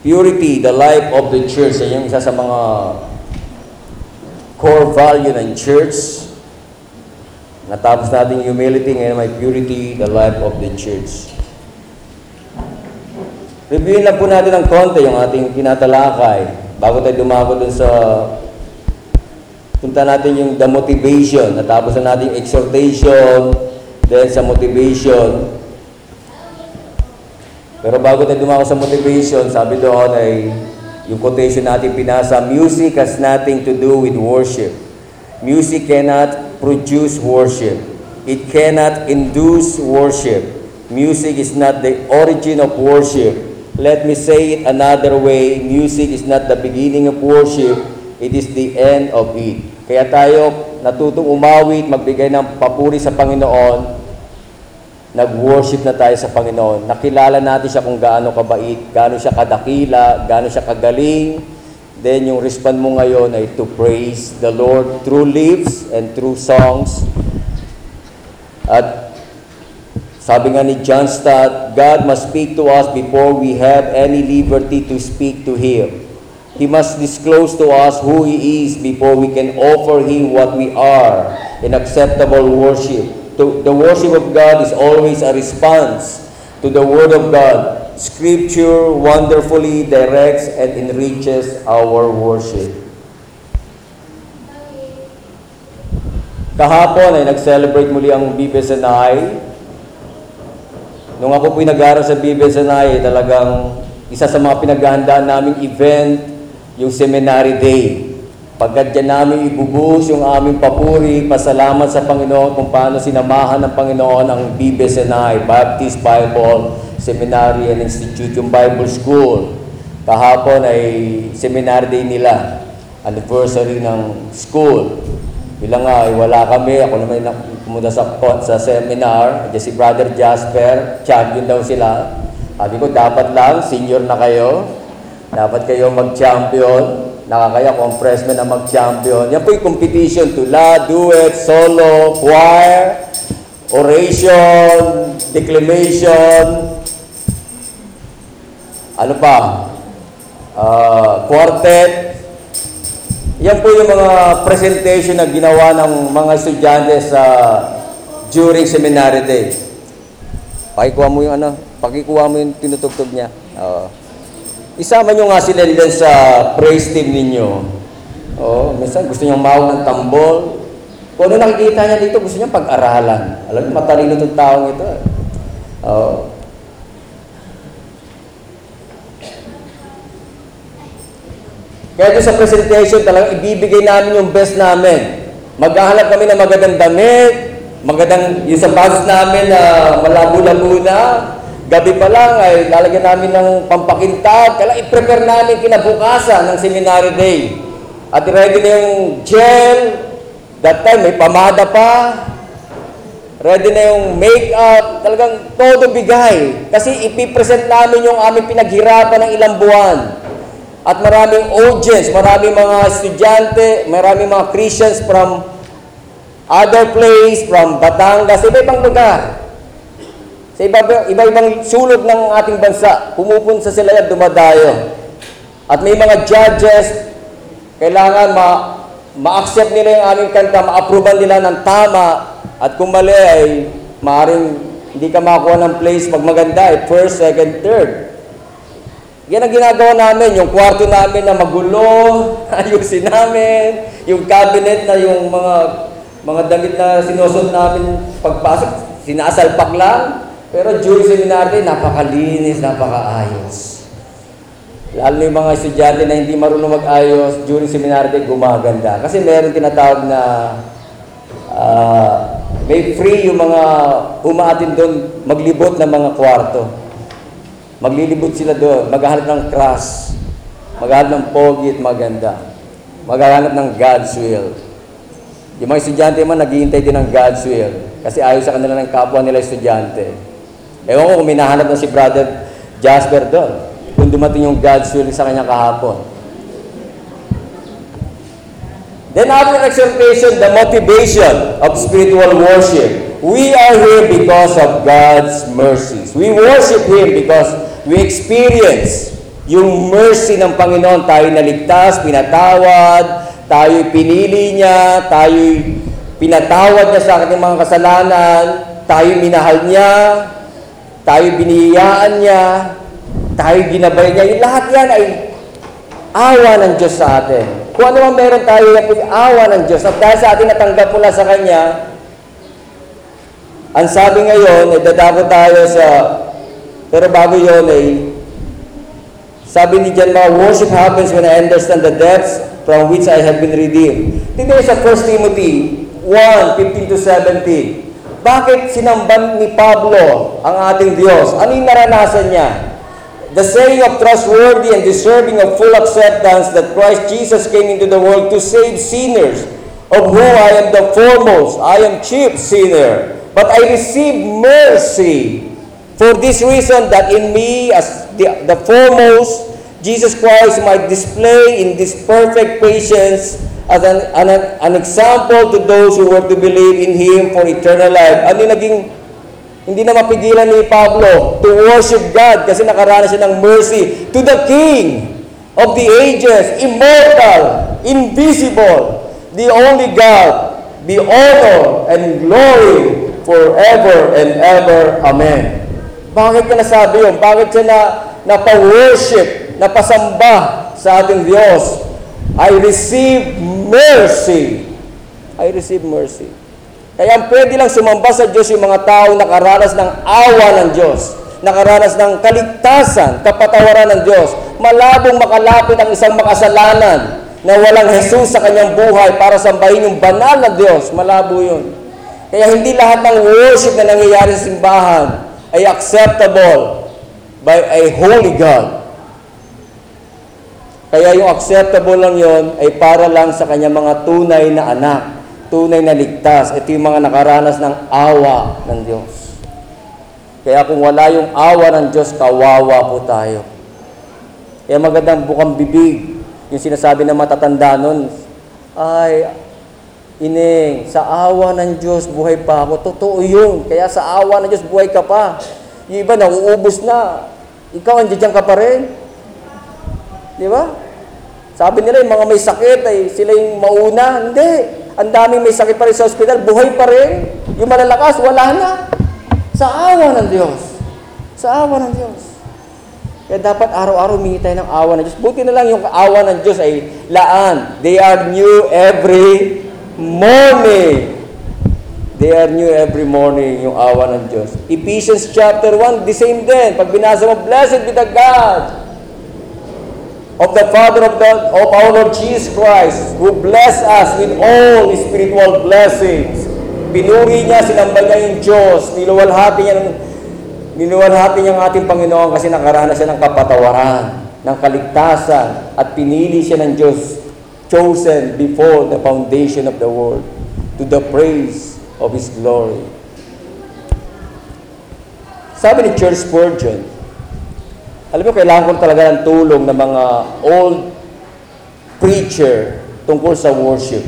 Purity, the life of the church. Yan yung isa sa mga core value ng church. Natapos natin humility, ngayon may purity, the life of the church. Reviewin lang po natin ng konti yung ating tinatalakay bago tayo dumako dun sa punta natin yung the motivation. Natapos na natin exhortation, then sa motivation. Pero bago tayo dumako sa motivation, sabi doon ay yung quotation natin pinasa, music has nothing to do with worship. Music cannot produce worship. It cannot induce worship. Music is not the origin of worship. Let me say it another way, music is not the beginning of worship, it is the end of it. Kaya tayo natutong umawit, magbigay ng papuri sa Panginoon, nag-worship na tayo sa Panginoon. Nakilala natin siya kung gaano kabait, gaano siya kadakila, gaano siya kagaling. Then yung respond mo ngayon ay to praise the Lord through lips and through songs. At sabi nga ni John Stott, God must speak to us before we have any liberty to speak to Him. He must disclose to us who He is before we can offer Him what we are in acceptable worship. To, the worship of God is always a response to the Word of God. Scripture wonderfully directs and enriches our worship. Kahapon ay nag-celebrate muli ang BBSNI. Nung ako po nag-aaral sa BBSNI, talagang isa sa mga pinaghahandaan naming event, yung Seminary Day. Pagkat dyan namin ibubuhos yung aming papuri, pasalamat sa Panginoon kung paano sinamahan ng Panginoon ang BBSNI, Baptist Bible Seminary and Institute, yung Bible School. Kahapon ay Seminary Day nila, anniversary ng school. Bilang nga, ay wala kami. Ako naman na pumunta sa, sa seminar. Diyan si Brother Jasper, champion daw sila. Sabi ko, dapat lang, senior na kayo. Dapat kayo mag-champion. Nakakaya ang freshman na mag-champion. Yan po yung competition. Tula, duet, solo, choir, oration, declamation. Ano pa? Ah, quartet. Yan po yung mga presentation na ginawa ng mga estudyante sa during seminary day. Pakikuha mo yung ano, pakikuha mo yung tinutugtog niya. Oo. Isama nyo nga sila din sa praise team ninyo. Oo, minsan gusto nyo mawag ng tambol. Kung ano nakikita niya dito, gusto niya pag-aralan. Alam mo, matalino itong taong ito. eh. Oo. Kaya sa presentation, talagang ibibigay namin yung best namin. Maghahanap kami ng magandang damit, magandang yung sapatos namin na malabo-labo na. Gabi pa lang ay lalagyan namin ng pampakintag. Kailangan i-prepare namin kinabukasan ng seminary day. At ready na yung gel. That time may pamada pa. Ready na yung make-up. Talagang todo bigay. Kasi ipipresent namin yung aming pinaghirapan ng ilang buwan. At maraming audience, maraming mga estudyante, maraming mga Christians from other place, from Batangas, iba-ibang lugar. Sa iba- iba-ibang sulok ng ating bansa, pumupunta sila at dumadayo. At may mga judges, kailangan ma ma-accept nila yung aming kanta, ma-approval nila ng tama, at kung mali ay maaaring hindi ka makakuha ng place pag maganda, eh, first, second, third. Yan ang ginagawa namin, yung kwarto namin na magulo, ayusin namin, yung cabinet na yung mga mga damit na sinusunod namin pagpasok, sinasalpak lang. Pero during seminary, napakalinis, napakaayos. Lalo yung mga estudyante na hindi marunong mag-ayos, during seminary gumaganda. Kasi meron tinatawag na ah, may free yung mga umaatin doon, maglibot ng mga kwarto. Maglilibot sila doon, maghahanap ng crush, maghahanap ng pogi at maganda, maghahanap ng God's will. Yung mga estudyante man, naghihintay din ng God's will kasi ayaw sa kanila ng kapwa nila estudyante. Ewan ko kung minahanap na si Brother Jasper doon, kung dumating yung God's will sa kanya kahapon. Then after exhortation, the motivation of spiritual worship. We are here because of God's mercies. We worship Him because we experience Yung mercy ng Panginoon, tayo naligtas, pinatawad, tayo pinili niya, tayo pinatawad niya sa ating mga kasalanan, tayo minahal niya, tayo biniyayaan niya, tayo ginabay niya. Yung lahat yan ay awa ng Diyos sa atin. Kung ano man meron tayo, yan yung awa ng Diyos. At dahil sa atin natanggap mula sa Kanya, ang sabi ngayon, eh, dadako tayo sa, pero bago yun eh, sabi ni John Ma, worship happens when I understand the depths from which I have been redeemed. Tingnan sa 1 Timothy 1, 15 to 17. Bakit sinamban ni Pablo ang ating Diyos? Ano yung naranasan niya? The saying of trustworthy and deserving of full acceptance that Christ Jesus came into the world to save sinners, of whom I am the foremost. I am chief sinner. But I received mercy for this reason that in me, as the, the foremost, Jesus Christ might display in this perfect patience as an, an, an example to those who were to believe in Him for eternal life. Ano yung naging, hindi na mapigilan ni Pablo to worship God kasi nakaranas siya ng mercy to the King of the ages, immortal, invisible, the only God, be honor and glory forever and ever. Amen. Bakit niya nasabi yun? Bakit siya na, napa-worship, napasamba sa ating Diyos? I receive mercy. I receive mercy. Kaya pwede lang sumamba sa Diyos yung mga tao nakaranas ng awa ng Diyos, nakaranas ng kaligtasan, kapatawaran ng Diyos. Malabong makalapit ang isang makasalanan na walang Jesus sa kanyang buhay para sambahin yung banal na Diyos. Malabo yun. Kaya hindi lahat ng worship na nangyayari sa simbahan ay acceptable by a holy God. Kaya yung acceptable lang yon ay para lang sa kanyang mga tunay na anak, tunay na ligtas. Ito yung mga nakaranas ng awa ng Diyos. Kaya kung wala yung awa ng Diyos, kawawa po tayo. Kaya magandang bukang bibig, yung sinasabi ng matatanda nun, ay, Ining, sa awa ng Diyos, buhay pa ako. Totoo yun. Kaya sa awa ng Diyos, buhay ka pa. Yung iba, nauubos na. Ikaw, andiyan ka pa rin. Di ba? Sabi nila, yung mga may sakit, ay sila yung mauna. Hindi. Ang daming may sakit pa rin sa ospital, buhay pa rin. Yung malalakas, wala na. Sa awa ng Diyos. Sa awa ng Diyos. Kaya dapat araw-araw humingi tayo ng awa ng Diyos. Buti na lang yung awa ng Diyos ay laan. They are new every morning. They are new every morning yung awa ng Diyos. Ephesians chapter 1, the same din. Pag binasa mo, Blessed be the God of the Father of, the, of our Lord Jesus Christ, who bless us with all spiritual blessings. Pinuri niya, sinamba niya yung Diyos, niluwalhati niya, ng- niluwalhati niya ang ating Panginoon kasi nakaranas siya ng kapatawaran, ng kaligtasan, at pinili siya ng Diyos, chosen before the foundation of the world, to the praise of His glory. Sabi ni Church Spurgeon, alam mo, kailangan ko talaga ng tulong ng mga old preacher tungkol sa worship.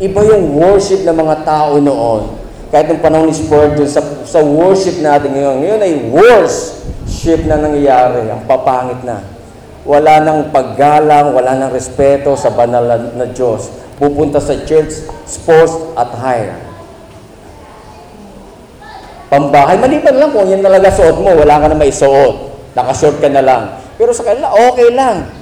Iba yung worship ng mga tao noon. Kahit nung panahon ni Spurgeon, sa, sa worship natin ngayon, ngayon ay worship na nangyayari, ang papangit na. Wala nang paggalang, wala nang respeto sa banal na, Diyos. Pupunta sa church, sports at hire. Pambahay, maliban lang kung yan talaga suot mo, wala ka na may suot. Nakashort ka na lang. Pero sa kanila, okay lang.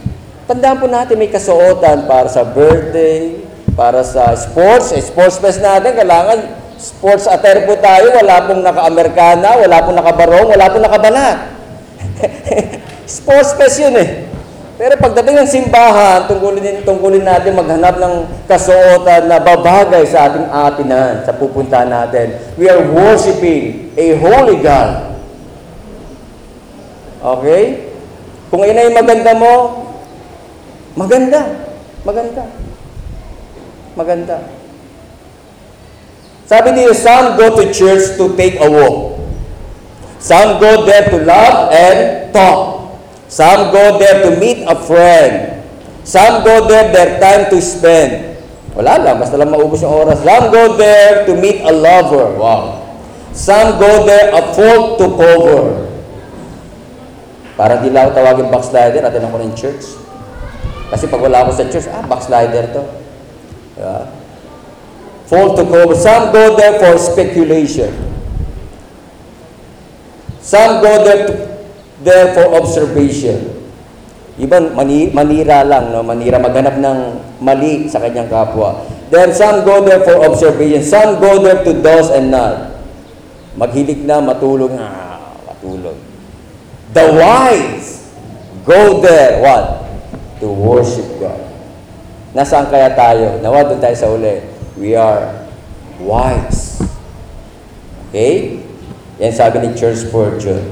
Tandaan po natin may kasuotan para sa birthday, para sa sports. Eh, sports fest natin, kailangan sports attire po tayo. Wala pong naka-Amerikana, wala pong nakabarong, wala pong nakabanat. sports fest yun eh. Pero pagdating ng simbahan, tungkulin, tungkulin natin maghanap ng kasuotan na babagay sa ating atinan, sa pupuntahan natin. We are worshiping a holy God. Okay? Kung yun ay maganda mo, maganda. Maganda. Maganda. Sabi niyo, some go to church to take a walk. Some go there to laugh and talk. Some go there to meet a friend. Some go there their time to spend. Wala lang, basta lang maubos yung oras. Some go there to meet a lover. Wow. Some go there a fault to cover. Para di lang ako tawagin backslider, atin ako ng church. Kasi pag wala ako sa church, ah, backslider to. Diba? Fall to cover. Some go there for speculation. Some go there, to, there for observation. Iban, mani, manira lang, no? manira, maghanap ng mali sa kanyang kapwa. Then some go there for observation. Some go there to doze and nod. Maghilig na, matulog, ah, matulog. The wise go there, what? To worship God. Nasaan kaya tayo? Nawa doon tayo sa uli. We are wise. Okay? Yan sabi ni Church Spurgeon.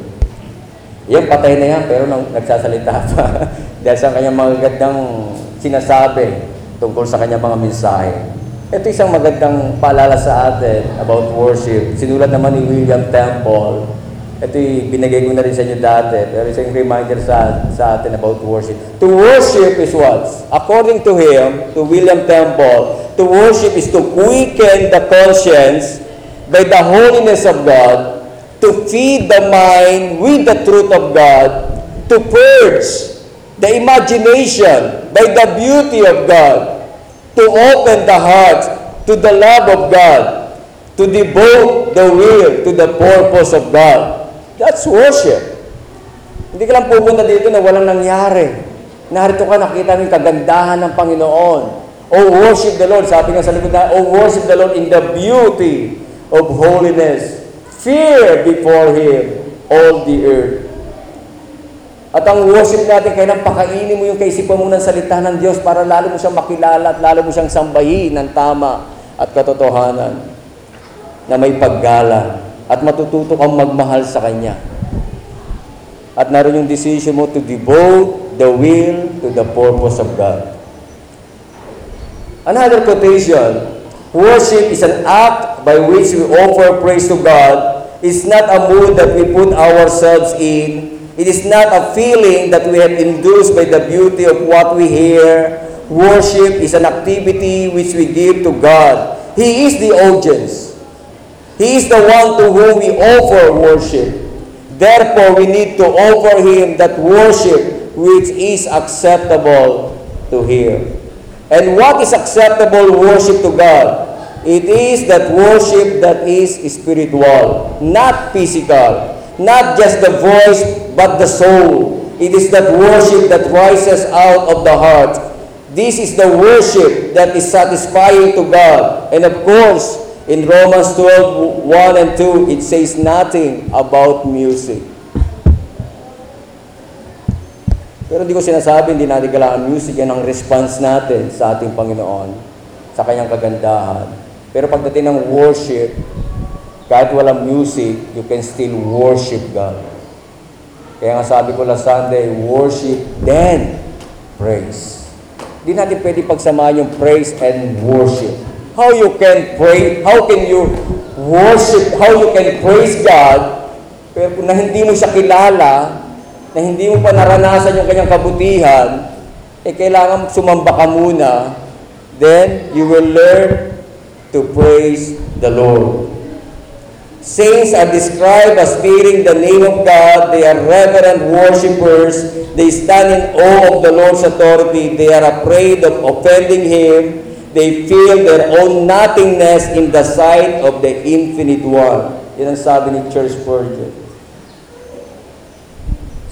Yan, patay na yan, pero nang, nagsasalita pa. Dahil sa kanyang mga sinasabi tungkol sa kanyang mga mensahe. Ito isang magandang paalala sa atin about worship. Sinulat naman ni William Temple. Ito binigay ko na rin sa inyo dati. Pero isang reminder sa, sa atin about worship. To worship is what? According to him, to William Temple, to worship is to quicken the conscience by the holiness of God to feed the mind with the truth of God, to purge the imagination by the beauty of God, to open the heart to the love of God, to devote the will to the purpose of God. That's worship. Hindi ka lang pupunta dito na walang nangyari. Narito ka, nakita mo yung kagandahan ng Panginoon. Oh, worship the Lord. Sabi nga sa likod na, oh, worship the Lord in the beauty of holiness fear before Him all the earth. At ang worship natin, kailan pakainin mo yung kaisipan mo ng salita ng Diyos para lalo mo siyang makilala at lalo mo siyang sambahin ng tama at katotohanan na may paggala at matututo kang magmahal sa Kanya. At naroon yung decision mo to devote the will to the purpose of God. Another quotation, Worship is an act by which we offer praise to God. It's not a mood that we put ourselves in. It is not a feeling that we have induced by the beauty of what we hear. Worship is an activity which we give to God. He is the audience. He is the one to whom we offer worship. Therefore, we need to offer Him that worship which is acceptable to Him. And what is acceptable worship to God? It is that worship that is spiritual, not physical, not just the voice, but the soul. It is that worship that rises out of the heart. This is the worship that is satisfying to God. And of course, in Romans 12, 1 and 2, it says nothing about music. Pero hindi ko sinasabi, hindi natin kailangan music. Yan ang response natin sa ating Panginoon, sa kanyang kagandahan. Pero pagdating ng worship, kahit walang music, you can still worship God. Kaya nga sabi ko last Sunday, worship, then praise. Hindi natin pwede pagsamahan yung praise and worship. How you can pray, how can you worship, how you can praise God, pero kung na hindi mo siya kilala, na hindi mo pa naranasan yung kanyang kabutihan, eh kailangan sumamba ka muna, then you will learn to praise the Lord. Saints are described as fearing the name of God. They are reverent worshippers. They stand in awe of the Lord's authority. They are afraid of offending Him. They feel their own nothingness in the sight of the Infinite One. Yan ang sabi ni Church Spurgeon.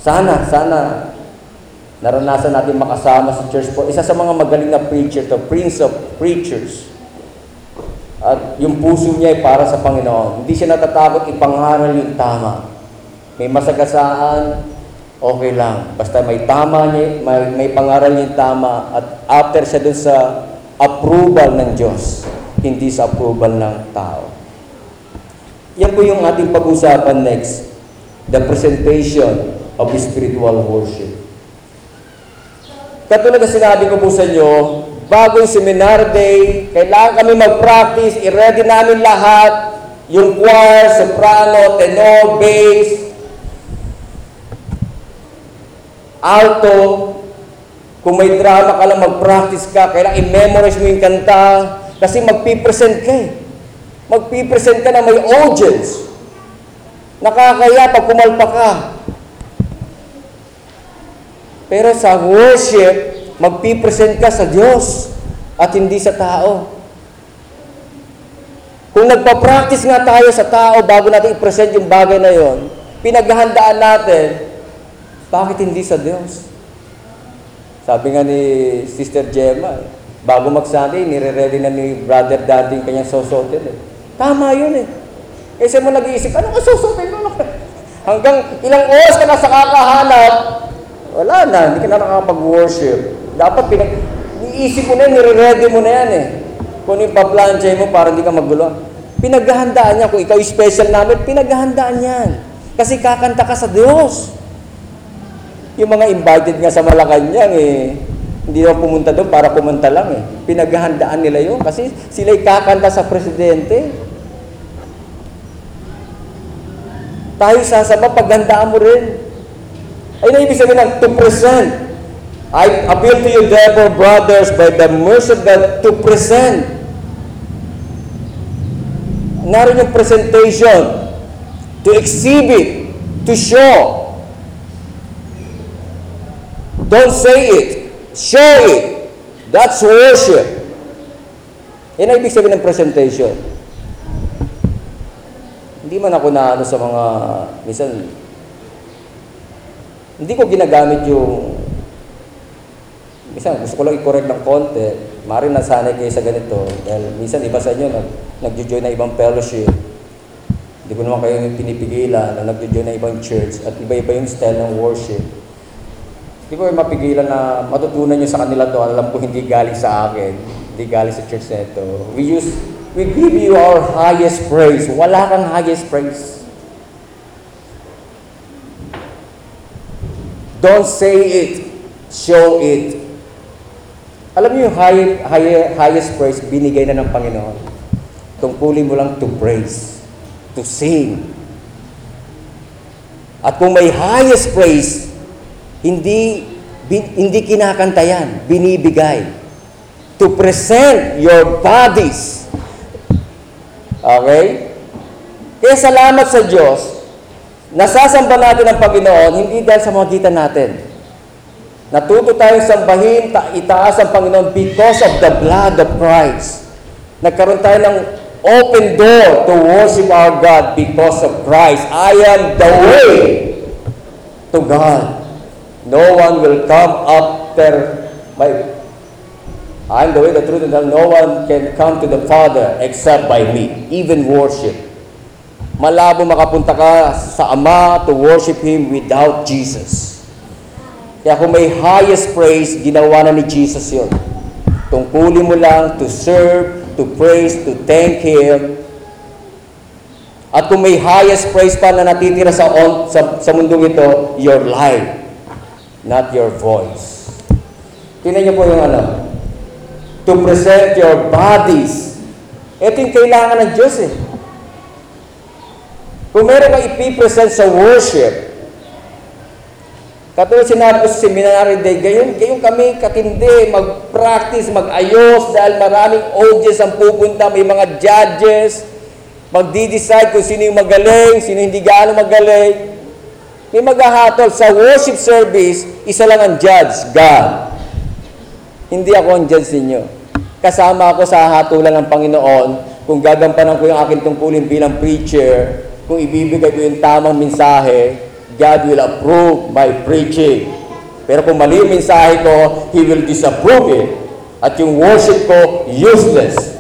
Sana, sana, naranasan natin makasama sa church po. Isa sa mga magaling na preacher to, Prince of Preachers. At yung puso niya ay para sa Panginoon. Hindi siya natatakot ipangaral yung tama. May masagasaan, okay lang. Basta may tama niya, may, may pangaral niya tama. At after siya dun sa approval ng Diyos, hindi sa approval ng tao. Yan po yung ating pag-usapan next. The presentation of spiritual worship. Katulad na sinabi ko po sa inyo, bago yung seminar day, kailangan kami mag-practice, i-ready namin lahat, yung choir, soprano, tenor, bass, alto, kung may drama ka lang, mag-practice ka, kailangan i-memorize mo yung kanta, kasi magpipresent ka eh. Magpipresent ka na may audience. Nakakaya pag kumalpa ka. Pero sa worship, magpipresent ka sa Diyos at hindi sa tao. Kung nagpa-practice nga tayo sa tao bago natin i-present yung bagay na yon, pinaghahandaan natin, bakit hindi sa Diyos? Sabi nga ni Sister Gemma, eh, bago mag-Sunday, nire-ready na ni Brother Daddy yung kanyang sosotin. Eh. Tama yun eh. Kasi mo nag-iisip, ano ka sosotin? Ka? Hanggang ilang oras ka na sa kakahanap, wala na, hindi ka na nakakapag-worship. Dapat pinag... Iisip mo na yan, nire-ready mo na yan eh. Kung ano yung paplansya mo para hindi ka magulo. Pinaghahandaan niya. Kung ikaw special namin, pinaghahandaan yan. Kasi kakanta ka sa Diyos. Yung mga invited nga sa Malacanang eh, hindi naman pumunta doon para pumunta lang eh. Pinaghahandaan nila yun kasi sila'y kakanta sa presidente. Tayo sasama, paghandaan mo rin. Ay na ibig sabihin ng to present. I appeal to you therefore, brothers, by the mercy of God, to present. Naroon yung presentation. To exhibit. To show. Don't say it. Show it. That's worship. Yan ang ibig sabihin ng presentation. Hindi man ako na ano sa mga, minsan, hindi ko ginagamit yung, minsan gusto ko lang i-correct ng konti, maaaring nasanay kayo sa ganito, dahil minsan iba sa inyo, nag, nag-join na ibang fellowship, hindi ko naman kayo pinipigilan na nag-join na ibang church, at iba-iba yung style ng worship. Hindi ko mapigilan na matutunan nyo sa kanila to, alam ko hindi galing sa akin, hindi galing sa church na. We use, we give you our highest praise. Wala kang highest praise. Don't say it, show it. Alam niyo yung high, high, highest praise, binigay na ng Panginoon. Tungkulin mo lang to praise, to sing. At kung may highest praise, hindi bin, hindi kinakanta yan, binibigay. To present your bodies. Okay? Kaya salamat sa Diyos, nasasamba natin ang Panginoon, hindi dahil sa mga gitan natin. Natuto tayong sambahin, ta- itaas ang Panginoon because of the blood of Christ. Nagkaroon tayo ng open door to worship our God because of Christ. I am the way to God. No one will come after my I am the way, the truth, and the. No one can come to the Father except by me. Even worship. Malabo makapunta ka sa Ama to worship Him without Jesus. Kaya kung may highest praise, ginawa na ni Jesus yon. Tungkulin mo lang to serve, to praise, to thank Him. At kung may highest praise pa na natitira sa, on, sa, sa mundong ito, your life, not your voice. Tingnan niyo po yung ano, to present your bodies. Ito yung kailangan ng Diyos eh. Kung meron kang ipipresent sa worship, katulad sinabi ko sa seminary day, gayon, gayon kami katindi, mag-practice, mag-ayos, dahil maraming audience ang pupunta, may mga judges, magdi-decide kung sino yung magaling, sino hindi gaano magaling. May maghahatol sa worship service, isa lang ang judge, God. Hindi ako ang judge ninyo. Kasama ako sa hatulan ng Panginoon kung gagampanan ko yung aking tungkulin bilang preacher, kung ibibigay ko yung tamang mensahe, God will approve my preaching. Pero kung mali yung mensahe ko, He will disapprove it. At yung worship ko, useless.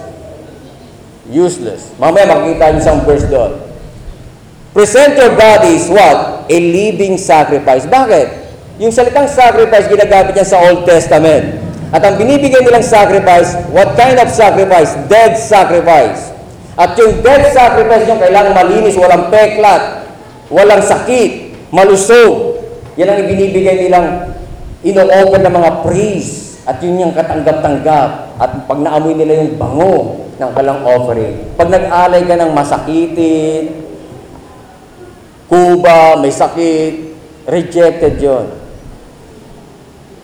Useless. Mamaya makikita niyo isang verse doon. Present your bodies, what? A living sacrifice. Bakit? Yung salitang sacrifice, ginagamit niya sa Old Testament. At ang binibigay nilang sacrifice, what kind of sacrifice? Dead sacrifice. At yung dead sacrifice nyo, kailangan malinis, walang peklat, walang sakit, malusog. Yan ang ibinibigay nilang ino-open ng mga priest. At yun yung katanggap-tanggap. At pag naamoy nila yung bango ng kalang offering. Pag nag-alay ka ng masakitin, kuba, may sakit, rejected yon.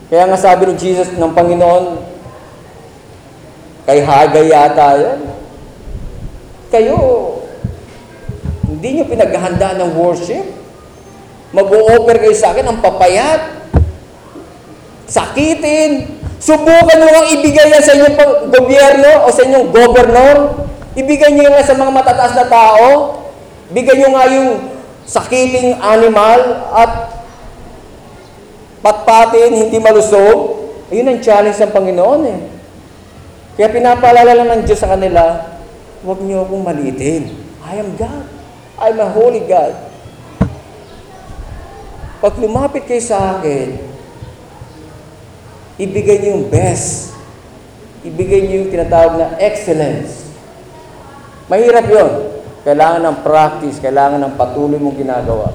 Kaya nga sabi ni Jesus ng Panginoon, kay Hagay yata yun, kayo, hindi nyo pinaghahandaan ng worship. Mag-o-offer kayo sa akin ang papayat. sakitin. Subukan nyo ang ibigay yan sa inyong gobyerno o sa inyong gobernor. Ibigay nyo yan sa mga matataas na tao. Bigyan nyo nga yung sakiting animal at patpatin, hindi malusog. Ayun ang challenge ng Panginoon eh. Kaya pinapaalala lang ng Diyos sa kanila, huwag niyo akong maliitin. I am God. I am a holy God. Pag lumapit kayo sa akin, ibigay niyo yung best. Ibigay niyo yung tinatawag na excellence. Mahirap yon. Kailangan ng practice, kailangan ng patuloy mong ginagawa.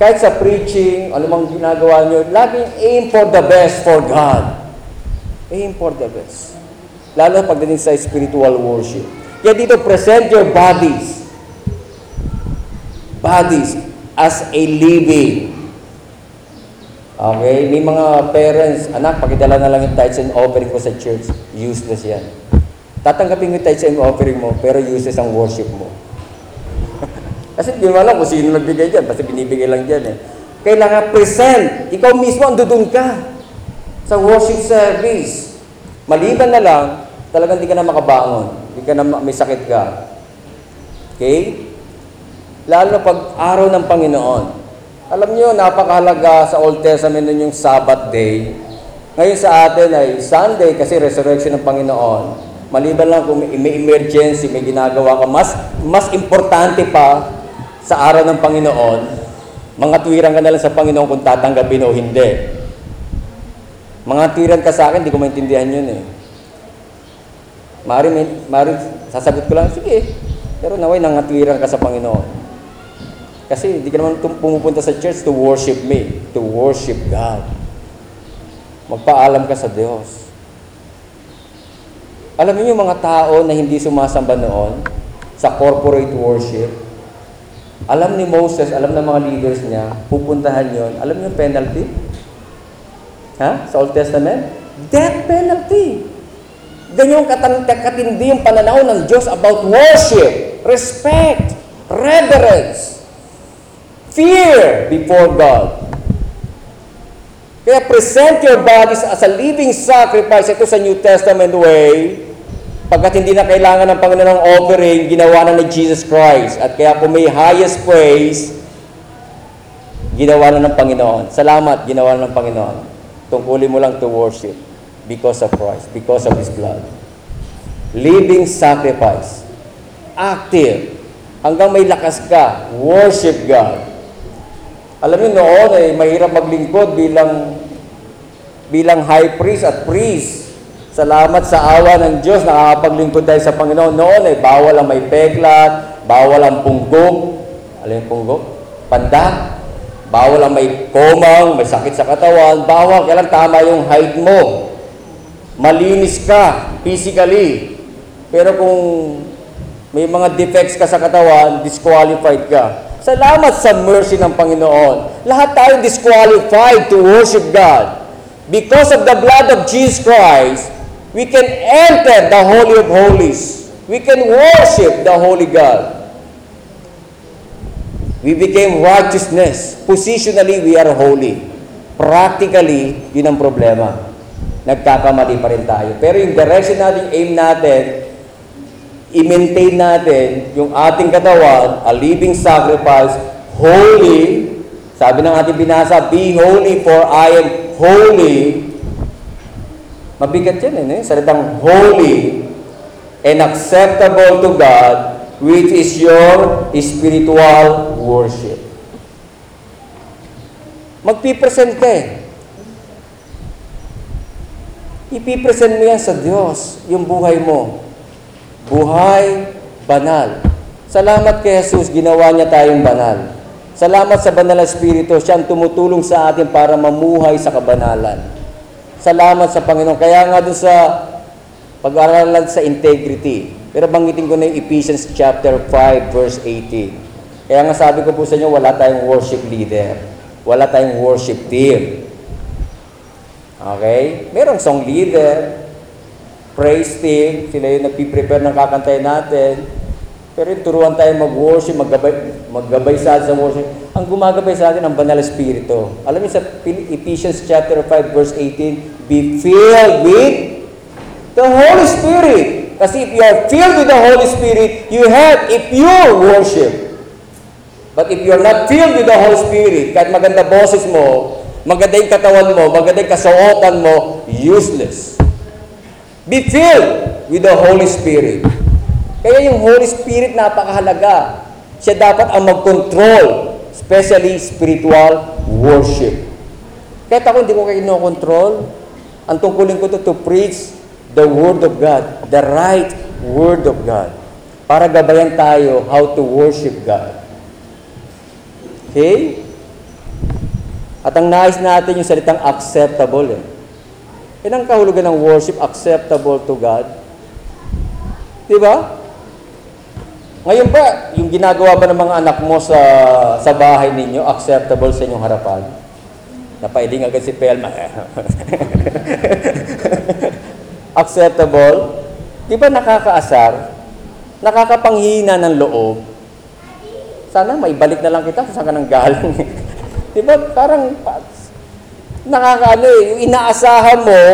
Kahit sa preaching, anumang ginagawa niyo, laging aim for the best for God. Aim for the best. Lalo pagdating sa spiritual worship. Kaya dito, present your bodies. Bodies as a living. Okay? May mga parents, anak, pakidala na lang yung tithes and offering ko sa church. Useless yan. Tatanggapin ko tithes and offering mo, pero useless ang worship mo. Kasi di mo alam kung sino nagbigay dyan, basta binibigay lang dyan eh. Kailangan present. Ikaw mismo ang dudun ka sa worship service. Maliban na lang, talagang di ka na makabangon. Di ka na ma- may sakit ka. Okay? Lalo pag araw ng Panginoon. Alam niyo, napakahalaga sa Old Testament nun yung Sabbath day. Ngayon sa atin ay Sunday kasi resurrection ng Panginoon. Maliban lang kung may emergency, may ginagawa ka, mas, mas importante pa sa araw ng Panginoon, mga tuwiran ka na lang sa Panginoon kung tatanggapin o hindi. Mga tuwiran ka sa akin, di ko maintindihan yun eh. Mari, mari, sasagot ko lang, sige. Pero naway nangatwiran ka sa Panginoon. Kasi di ka naman pumupunta sa church to worship me, to worship God. Magpaalam ka sa Diyos. Alam niyo yung mga tao na hindi sumasamba noon sa corporate worship, alam ni Moses, alam ng mga leaders niya, pupuntahan yon. Alam niyo yung penalty? Ha? Sa Old Testament? Death penalty. Ganyong katan- katindi yung pananaw ng Diyos about worship, respect, reverence, fear before God. Kaya present your bodies as a living sacrifice. Ito sa New Testament way. Pagkat hindi na kailangan ng Panginoon ng offering, ginawa na ni Jesus Christ. At kaya kung may highest praise, ginawa na ng Panginoon. Salamat, ginawa na ng Panginoon. Tungkulin mo lang to worship because of Christ, because of His blood. Living sacrifice. Active. Hanggang may lakas ka, worship God. Alam niyo noon ay mahirap maglingkod bilang bilang high priest at priest. Salamat sa awa ng Diyos nakakapaglingkod tayo sa Panginoon. Noon ay bawal ang may peklat, bawal ang punggok. Alam yung punggok? Panda. Bawal ang may komang, may sakit sa katawan. Bawal, kailan tama yung height mo. Malinis ka physically. Pero kung may mga defects ka sa katawan, disqualified ka. Salamat sa mercy ng Panginoon. Lahat tayo disqualified to worship God. Because of the blood of Jesus Christ, we can enter the Holy of Holies. We can worship the Holy God. We became righteousness. Positionally, we are holy. Practically, yun ang problema. Nagkakamali pa rin tayo. Pero yung direction natin, aim natin, i-maintain natin yung ating katawan, a living sacrifice, holy. Sabi ng ating binasa, be holy for I am holy. Mabigat yan eh, salitang holy and acceptable to God, which is your spiritual worship. Magpipresent ka eh. Ipipresent mo yan sa Diyos, yung buhay mo. Buhay, banal. Salamat kay Jesus, ginawa niya tayong banal. Salamat sa banal na Espiritu, siya tumutulong sa atin para mamuhay sa kabanalan. Salamat sa Panginoon. Kaya nga doon sa pag-aaralan sa integrity. Pero banggitin ko na yung Ephesians chapter 5 verse 18. Kaya nga sabi ko po sa inyo, wala tayong worship leader. Wala tayong worship team. Okay? Merong song leader, praise team, sila yung nagpiprepare ng kakantay natin. Pero yung turuan tayo mag-worship, maggabay, maggabay sa atin sa worship. Ang gumagabay sa atin ang banal na Espiritu. Alam niyo sa Ephesians chapter 5 verse 18, be filled with the Holy Spirit. Kasi if you are filled with the Holy Spirit, you have a pure worship. But if you are not filled with the Holy Spirit, kahit maganda boses mo, maganda yung katawan mo, maganda yung kasuotan mo, useless. Be filled with the Holy Spirit. Kaya yung Holy Spirit napakahalaga. Siya dapat ang mag-control, especially spiritual worship. Kahit ako hindi ko kayo no-control, ang tungkulin ko to to preach the Word of God, the right Word of God, para gabayan tayo how to worship God. Okay? At ang nais natin yung salitang acceptable eh. Yan ang kahulugan ng worship, acceptable to God. Di ba? Ngayon ba, yung ginagawa ba ng mga anak mo sa sa bahay ninyo, acceptable sa inyong harapan? Napaiding agad si Pelma. acceptable? Di ba nakakaasar? Nakakapanghina ng loob? Sana may balik na lang kita kung saan ka nang galing. Di ba? Parang pa- nakakaano eh, yung inaasahan mo,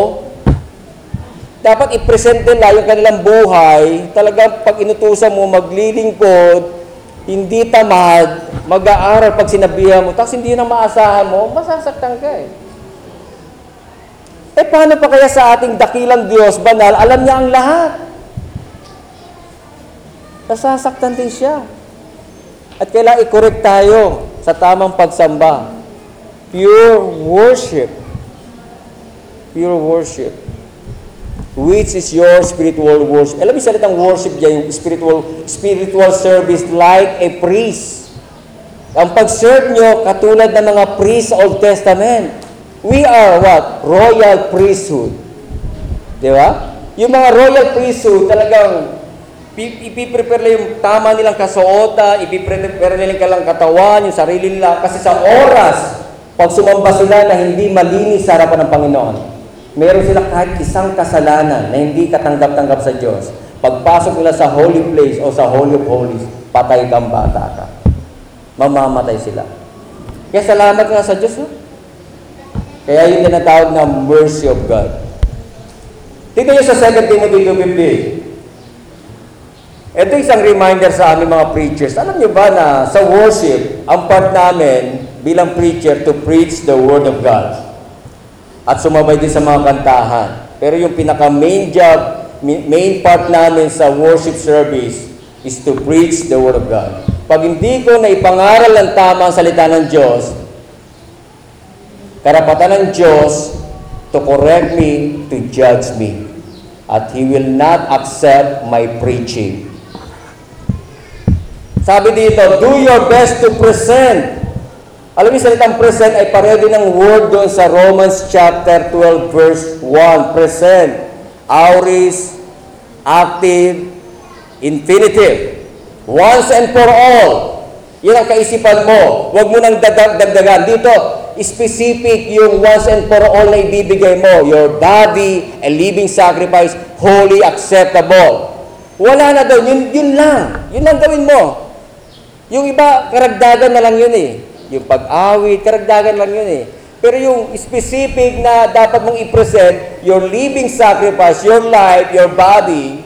dapat i-present nila yung kanilang buhay, talagang pag inutusan mo maglilingkod, hindi tamad, mag-aaral pag sinabihan mo, tapos hindi na maasahan mo, masasaktan ka eh. Eh paano pa kaya sa ating dakilang Diyos, banal, alam niya ang lahat. Nasasaktan din siya. At kailangan i-correct tayo sa tamang pagsamba. Pure worship. Pure worship. Which is your spiritual worship. Alam mo, salitang worship dyan, yung spiritual, spiritual service like a priest. Ang pag-serve nyo, katulad ng mga priest sa Old Testament. We are what? Royal priesthood. Di ba? Yung mga royal priesthood, talagang pi- ipiprepare nila yung tama nilang kasuotan, ipiprepare nila yung katawan, yung sarili nila. Kasi sa oras, pag sumamba sila na hindi malinis sa harapan ng Panginoon, meron sila kahit isang kasalanan na hindi katanggap-tanggap sa Diyos. Pagpasok nila sa holy place o sa holy of holies, patay kang bata ka. Mamamatay sila. Kaya salamat nga sa Diyos. No? Kaya yung tinatawag na mercy of God. Tignan nyo sa 2 Timothy 2.15. Ito isang reminder sa aming mga preachers. Alam niyo ba na sa worship, ang part namin bilang preacher to preach the Word of God. At sumabay din sa mga kantahan. Pero yung pinaka-main job, mi- main part namin sa worship service is to preach the Word of God. Pag hindi ko na ipangaral ang tama ang salita ng Diyos, karapatan ng Diyos to correct me, to judge me. At He will not accept my preaching. Sabi dito, do your best to present. Alam niyo, salitang present ay pareho din ng word doon sa Romans chapter 12 verse 1. Present. Auris, active, infinitive. Once and for all. Yan ang kaisipan mo. Huwag mo nang dagdagan. Dito, specific yung once and for all na ibibigay mo. Your body, a living sacrifice, holy, acceptable. Wala na daw. Yun, yun lang. Yun lang gawin mo. Yung iba, karagdagan na lang yun eh. Yung pag-awit, karagdagan lang yun eh. Pero yung specific na dapat mong i-present, your living sacrifice, your life, your body,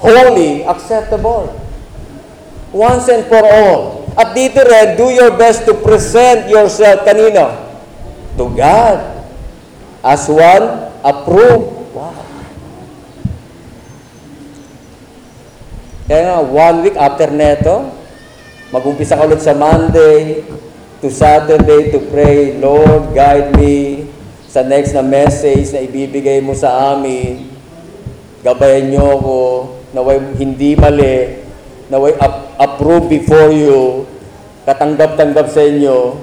holy, acceptable. Once and for all. At dito rin, do your best to present yourself kanino? To God. As one approved. Wow. Kaya nga, one week after neto, mag-umpisa ka ulit sa Monday to Saturday to pray, Lord, guide me sa next na message na ibibigay mo sa amin. Gabayan niyo ako, naway hindi mali, naway up- approve before you, katanggap-tanggap sa inyo.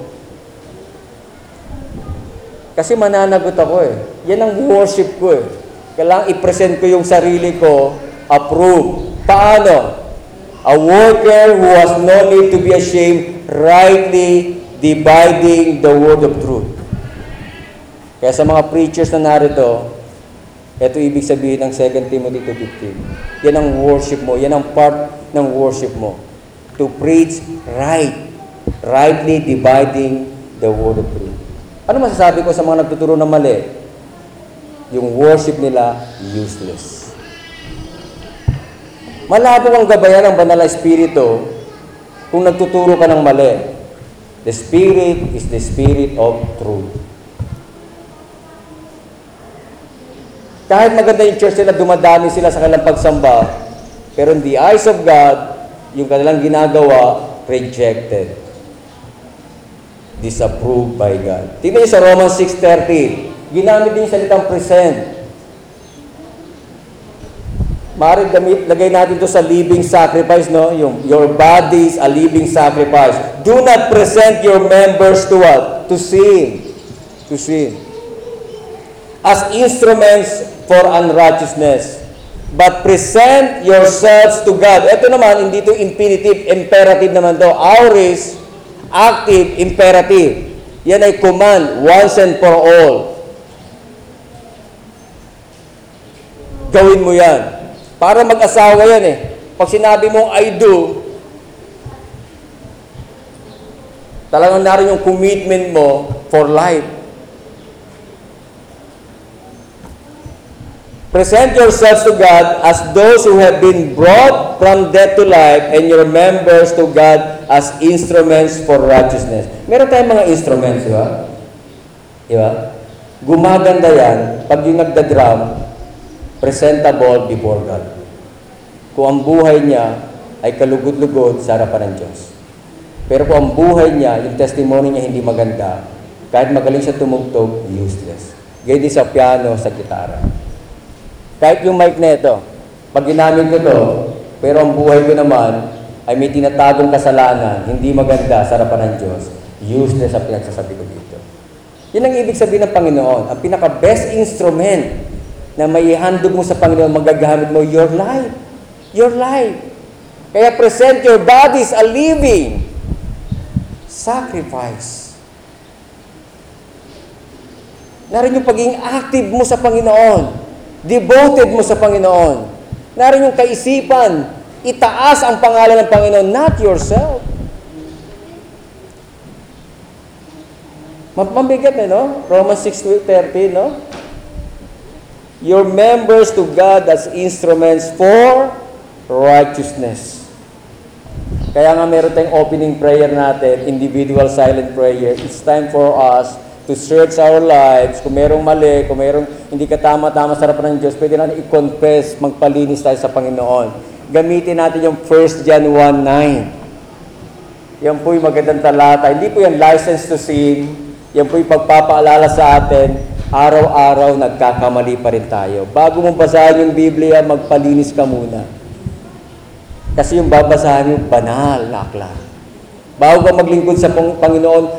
Kasi mananagot ako eh. Yan ang worship ko eh. Kailangan i-present ko yung sarili ko, approve. Paano? A worker who has no need to be ashamed, rightly dividing the word of truth. Kaya sa mga preachers na narito, Ito ibig sabihin ng 2 Timothy 2.15. Yan ang worship mo. Yan ang part ng worship mo. To preach right. Rightly dividing the word of truth. Ano masasabi ko sa mga nagtuturo ng mali? Yung worship nila, useless. Malabo ang gabayan ng banal na espiritu kung nagtuturo ka ng mali. The Spirit is the Spirit of truth. Kahit maganda yung church nila, dumadami sila sa kanilang pagsamba, pero in the eyes of God, yung kanilang ginagawa, rejected. Disapproved by God. Tingnan niyo sa Romans 6.30, ginamit din yung salitang present. Maaari damit, lagay natin to sa living sacrifice, no? Yung, your body is a living sacrifice. Do not present your members to what? To sin. To sin. As instruments for unrighteousness. But present yourselves to God. Ito naman, hindi to infinitive, imperative naman to. Auris, active, imperative. Yan ay command, once and for all. Gawin mo yan. Para mag-asawa yan eh. Pag sinabi mong I do, talagang narin yung commitment mo for life. Present yourselves to God as those who have been brought from death to life and your members to God as instruments for righteousness. Meron tayong mga instruments, di ba? Di ba? Gumaganda yan pag yung nagda-drum, presentable before God. Kung ang buhay niya ay kalugod-lugod sa harapan ng Diyos. Pero kung ang buhay niya, yung testimony niya hindi maganda, kahit magaling siya tumugtog, useless. Gaya din sa piano, sa gitara. Kahit yung mic na ito, pag ginamit ko to, pero ang buhay ko naman ay may tinatagong kasalanan, hindi maganda sa harapan ng Diyos, useless ang pinagsasabi ko dito. Yan ang ibig sabihin ng Panginoon. Ang pinaka-best instrument na may handog mo sa Panginoon, magagamit mo your life. Your life. Kaya present your bodies a living sacrifice. Narin yung pagiging active mo sa Panginoon. Devoted mo sa Panginoon. Narin yung kaisipan. Itaas ang pangalan ng Panginoon, not yourself. Mabigat eh, no? Romans 6.30, no? Your members to God as instruments for righteousness. Kaya nga meron tayong opening prayer natin, individual silent prayer. It's time for us to search our lives. Kung merong mali, kung merong hindi ka tama-tama sa harapan ng Diyos, pwede natin i-confess, magpalinis tayo sa Panginoon. Gamitin natin yung 1 John 1.9. Yan po yung magandang talata. Hindi po yan license to sin. Yan po yung pagpapaalala sa atin, araw-araw nagkakamali pa rin tayo. Bago mo basahin yung Biblia, magpalinis ka muna. Kasi yung babasahin mo, banal na aklat. Bago ka maglingkod sa Pang- Panginoon,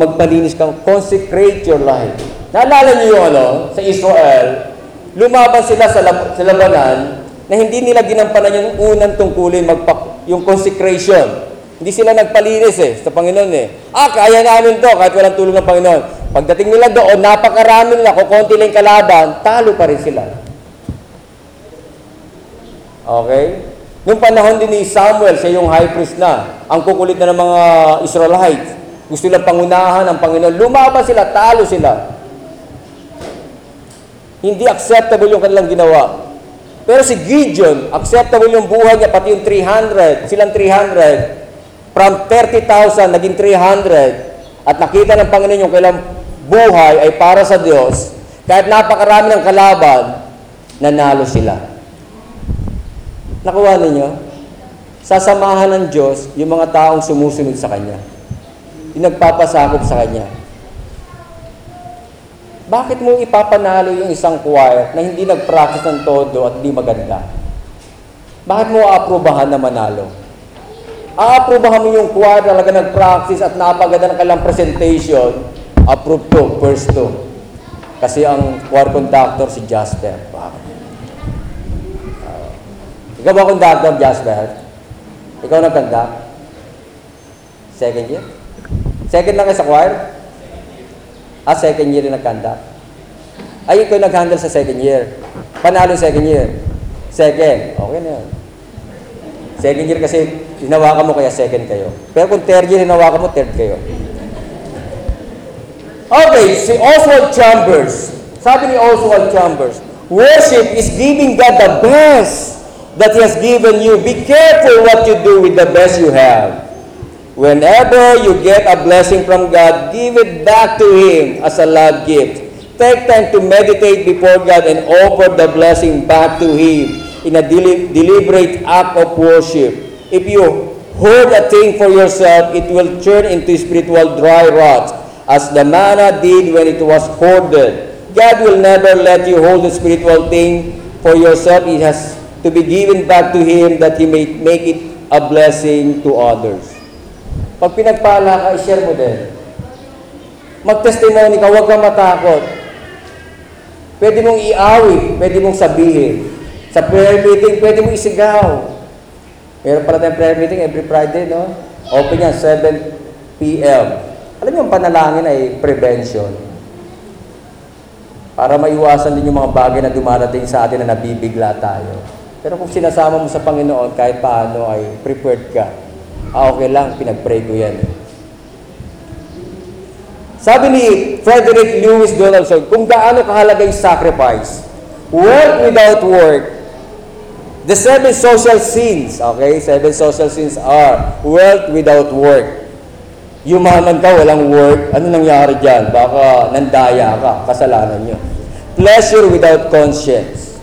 magpalinis ka, consecrate your life. Naalala niyo yung ano, sa Israel, lumaban sila sa, lab- sa labanan na hindi nila ginampanan yung unang tungkulin, magpa- yung consecration. Hindi sila nagpalinis eh, sa Panginoon eh. Ah, kaya namin to, kahit walang tulong ng Panginoon. Pagdating nila doon, napakarami nila, kung konti lang kalaban, talo pa rin sila. Okay? Nung panahon din ni Samuel, siya yung high priest na, ang kukulit na ng mga Israelites. Gusto nilang pangunahan ng Panginoon. Lumaban sila, talo sila. Hindi acceptable yung kanilang ginawa. Pero si Gideon, acceptable yung buhay niya, pati yung 300, silang 300, from 30,000, naging 300, at nakita ng Panginoon yung kailang buhay ay para sa Diyos, kahit napakarami ng kalaban, nanalo sila. Nakuha ninyo? Sasamahan ng Diyos yung mga taong sumusunod sa Kanya. Yung nagpapasakop sa Kanya. Bakit mo ipapanalo yung isang choir na hindi nag-practice ng todo at di maganda? Bakit mo aaprubahan na manalo? Aaprubahan mo yung choir na talaga nag-practice at napaganda ng kailang presentation, approve to, first to. Kasi ang choir conductor si Jasper. Bakit? Uh, ikaw ba conductor, Jasper? Ikaw nag-conduct? Second year? Second lang kayo sa choir? Ah, second year rin nag-conduct. Ay, ikaw nag-handle sa second year. Panalo yung second year. Second. Okay na yun. Second year kasi hinawakan mo kaya second kayo. Pero kung third year hinawakan mo, third kayo. Okay, si Oswald Chambers. Sabi ni Oswald Chambers, worship is giving God the best that He has given you. Be careful what you do with the best you have. Whenever you get a blessing from God, give it back to Him as a love gift. Take time to meditate before God and offer the blessing back to Him in a deli- deliberate act of worship. If you hoard a thing for yourself, it will turn into spiritual dry rot, as the manna did when it was hoarded. God will never let you hold a spiritual thing for yourself. It has to be given back to Him that He may make it a blessing to others. Pag pinagpala ka, i-share mo din. Mag-testimony ka, huwag kang matakot. Pwede mong iawi, pwede mong sabihin. Sa prayer meeting, pwede mong isigaw. Meron pala tayong prayer meeting every Friday, no? Open yan, 7 p.m. Alam niyo, ang panalangin ay prevention. Para maiwasan din yung mga bagay na dumarating sa atin na nabibigla tayo. Pero kung sinasama mo sa Panginoon, kahit paano ay prepared ka. Ah, okay lang, pinag-pray ko yan. Sabi ni Frederick Lewis Donaldson, kung gaano kahalaga yung sacrifice, work without work, the seven social sins, okay, seven social sins are wealth without work. Yumaman ka, walang work, ano nangyari dyan? Baka nandaya ka, kasalanan nyo. Pleasure without conscience.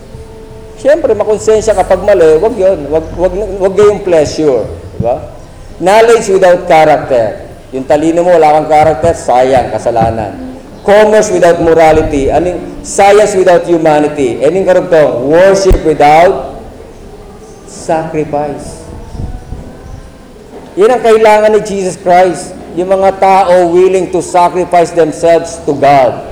Siyempre, makonsensya kapag mali, wag yun. Wag, wag, wag yung pleasure. Diba? Knowledge without character. Yung talino mo, wala kang character, sayang, kasalanan. Commerce without morality. Aning science without humanity. Anong karugtong? Worship without sacrifice. Yan ang kailangan ni Jesus Christ. Yung mga tao willing to sacrifice themselves to God.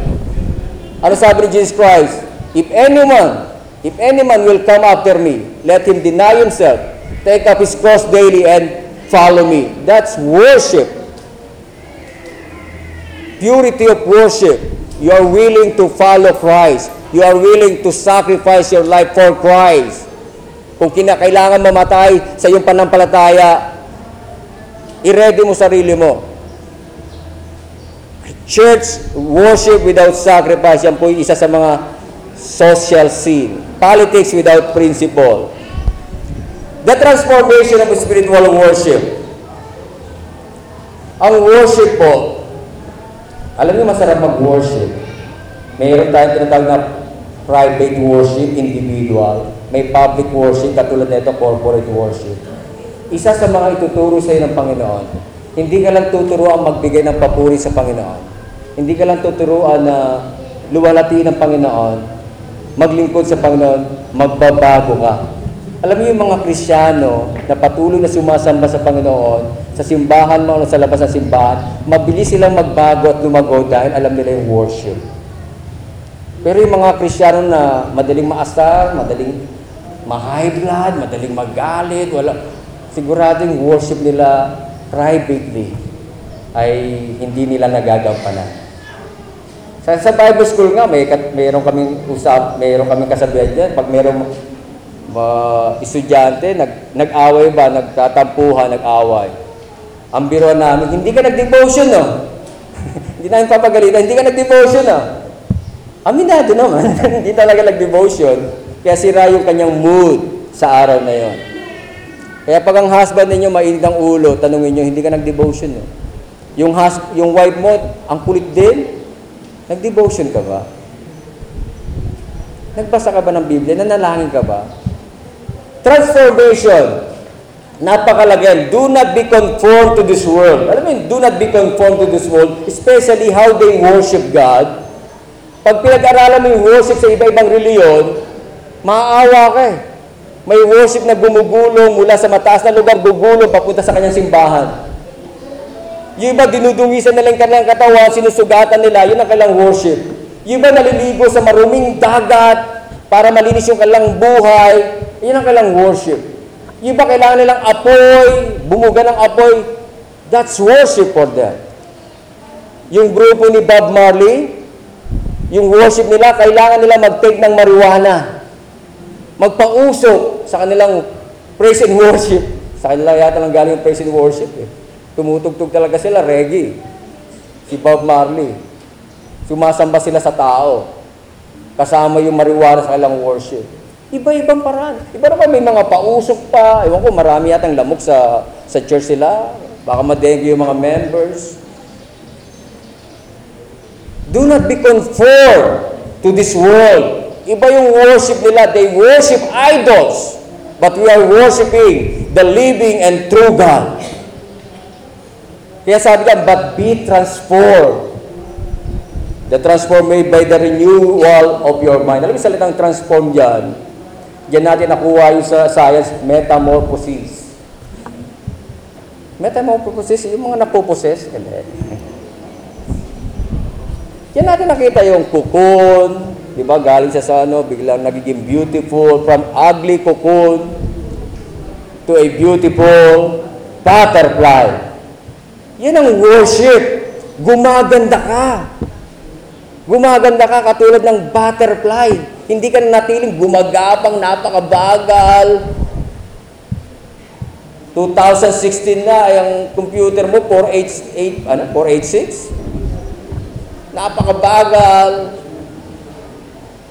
Ano sabi ni Jesus Christ? If anyone, if anyone will come after me, let him deny himself, take up his cross daily and follow me. That's worship. Purity of worship. You are willing to follow Christ. You are willing to sacrifice your life for Christ. Kung kinakailangan mamatay sa iyong panampalataya, i-ready mo sarili mo. Church worship without sacrifice, yan po yung isa sa mga social sin. Politics without principle. The transformation of spiritual worship. Ang worship po, alam niyo masarap mag-worship. Mayroon tayong tinatawag na private worship, individual. May public worship, katulad nito, corporate worship. Isa sa mga ituturo sa iyo ng Panginoon, hindi ka lang tuturuan magbigay ng papuri sa Panginoon. Hindi ka lang tuturuan na luwalati ng Panginoon, maglingkod sa Panginoon, magbabago ka. Alam niyo yung mga Kristiyano na patuloy na sumasamba sa Panginoon, sa simbahan mo sa labas ng simbahan, mabilis silang magbago at lumago dahil alam nila yung worship. Pero yung mga Kristiyano na madaling maasar, madaling ma-high blood, madaling magalit, wala, sigurado yung worship nila privately ay hindi nila nagagampanan. Sa, sa Bible school nga, may, mayroon kaming usap, mayroon kaming kasabihan dyan. Pag mayroong uh, estudyante, nag, nag-away ba, nagtatampuhan, nag-away. Ang biro namin, hindi ka nag-devotion, no? hindi namin papagalitan, hindi ka nag-devotion, no? Aminado naman, hindi talaga nag-devotion. Kaya sira yung kanyang mood sa araw na yon. Kaya pag ang husband ninyo mainit ang ulo, tanungin nyo, hindi ka nag-devotion, no? Yung, hus- yung wife mo, ang kulit din, nag-devotion ka ba? Nagbasa ka ba ng Biblia? Nanalangin ka ba? Transformation. Napakalagyan. Do not be conformed to this world. Alam mo yun, do not be conformed to this world, especially how they worship God. Pag pinag-aralan mo yung worship sa iba-ibang reliyon, maaawa ka eh. May worship na gumugulong mula sa mataas na lugar, gugulong papunta sa kanyang simbahan. Yung iba, dinudungisan nila yung kanilang katawan, sinusugatan nila, yun ang kanilang worship. Yung iba, naliligo sa maruming dagat para malinis yung kanilang buhay, yun ang kanilang worship. Yung iba, kailangan nilang apoy, bumuga ng apoy, that's worship for them. Yung grupo ni Bob Marley, yung worship nila, kailangan nila mag-take ng marijuana. Magpausok sa kanilang praise and worship. Sa kanila yata lang galing praise and worship. Eh. Tumutugtog talaga sila, reggae. Si Bob Marley. Sumasamba sila sa tao. Kasama yung marijuana sa kanilang worship. Iba-ibang paraan. Iba naman may mga pausok pa. Ewan ko, marami yatang lamok sa, sa church sila. Baka madengue yung mga members. Do not be conformed to this world. Iba yung worship nila. They worship idols. But we are worshiping the living and true God. Kaya sabi ka, but be transformed. The transform made by the renewal of your mind. Alam mo salitang transform dyan? Diyan natin nakuha yung sa science, metamorphosis. Metamorphosis, yung mga napoposes. Yan natin nakita yung cocoon, di ba, galing sa ano, biglang nagiging beautiful, from ugly cocoon to a beautiful butterfly. Yan ang worship. Gumaganda ka. Gumaganda ka katulad ng butterfly. Hindi ka natiling gumagapang, napakabagal. 2016 na, yung computer mo, 488, ano, 486? Napakabagal.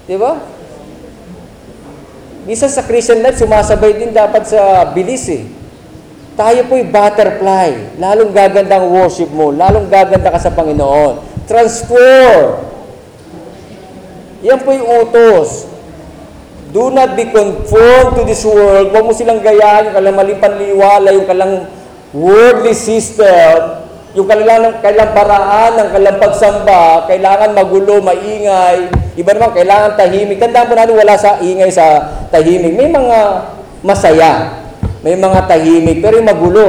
Di ba? Minsan sa Christian life, sumasabay din dapat sa bilis eh. Tayo po'y butterfly. Lalong gaganda ang worship mo. Lalong gaganda ka sa Panginoon. Transform. Yan po'y utos. Do not be conformed to this world. Huwag mo silang gayaan yung kalang maling panliwala, yung kalang worldly system, yung kailangan, kailangan paraan ng kailangan pagsamba, kailangan magulo, maingay. Iba naman, kailangan tahimik. Tandaan po natin, wala sa ingay sa tahimik. May mga masaya, may mga tahimik, pero yung magulo,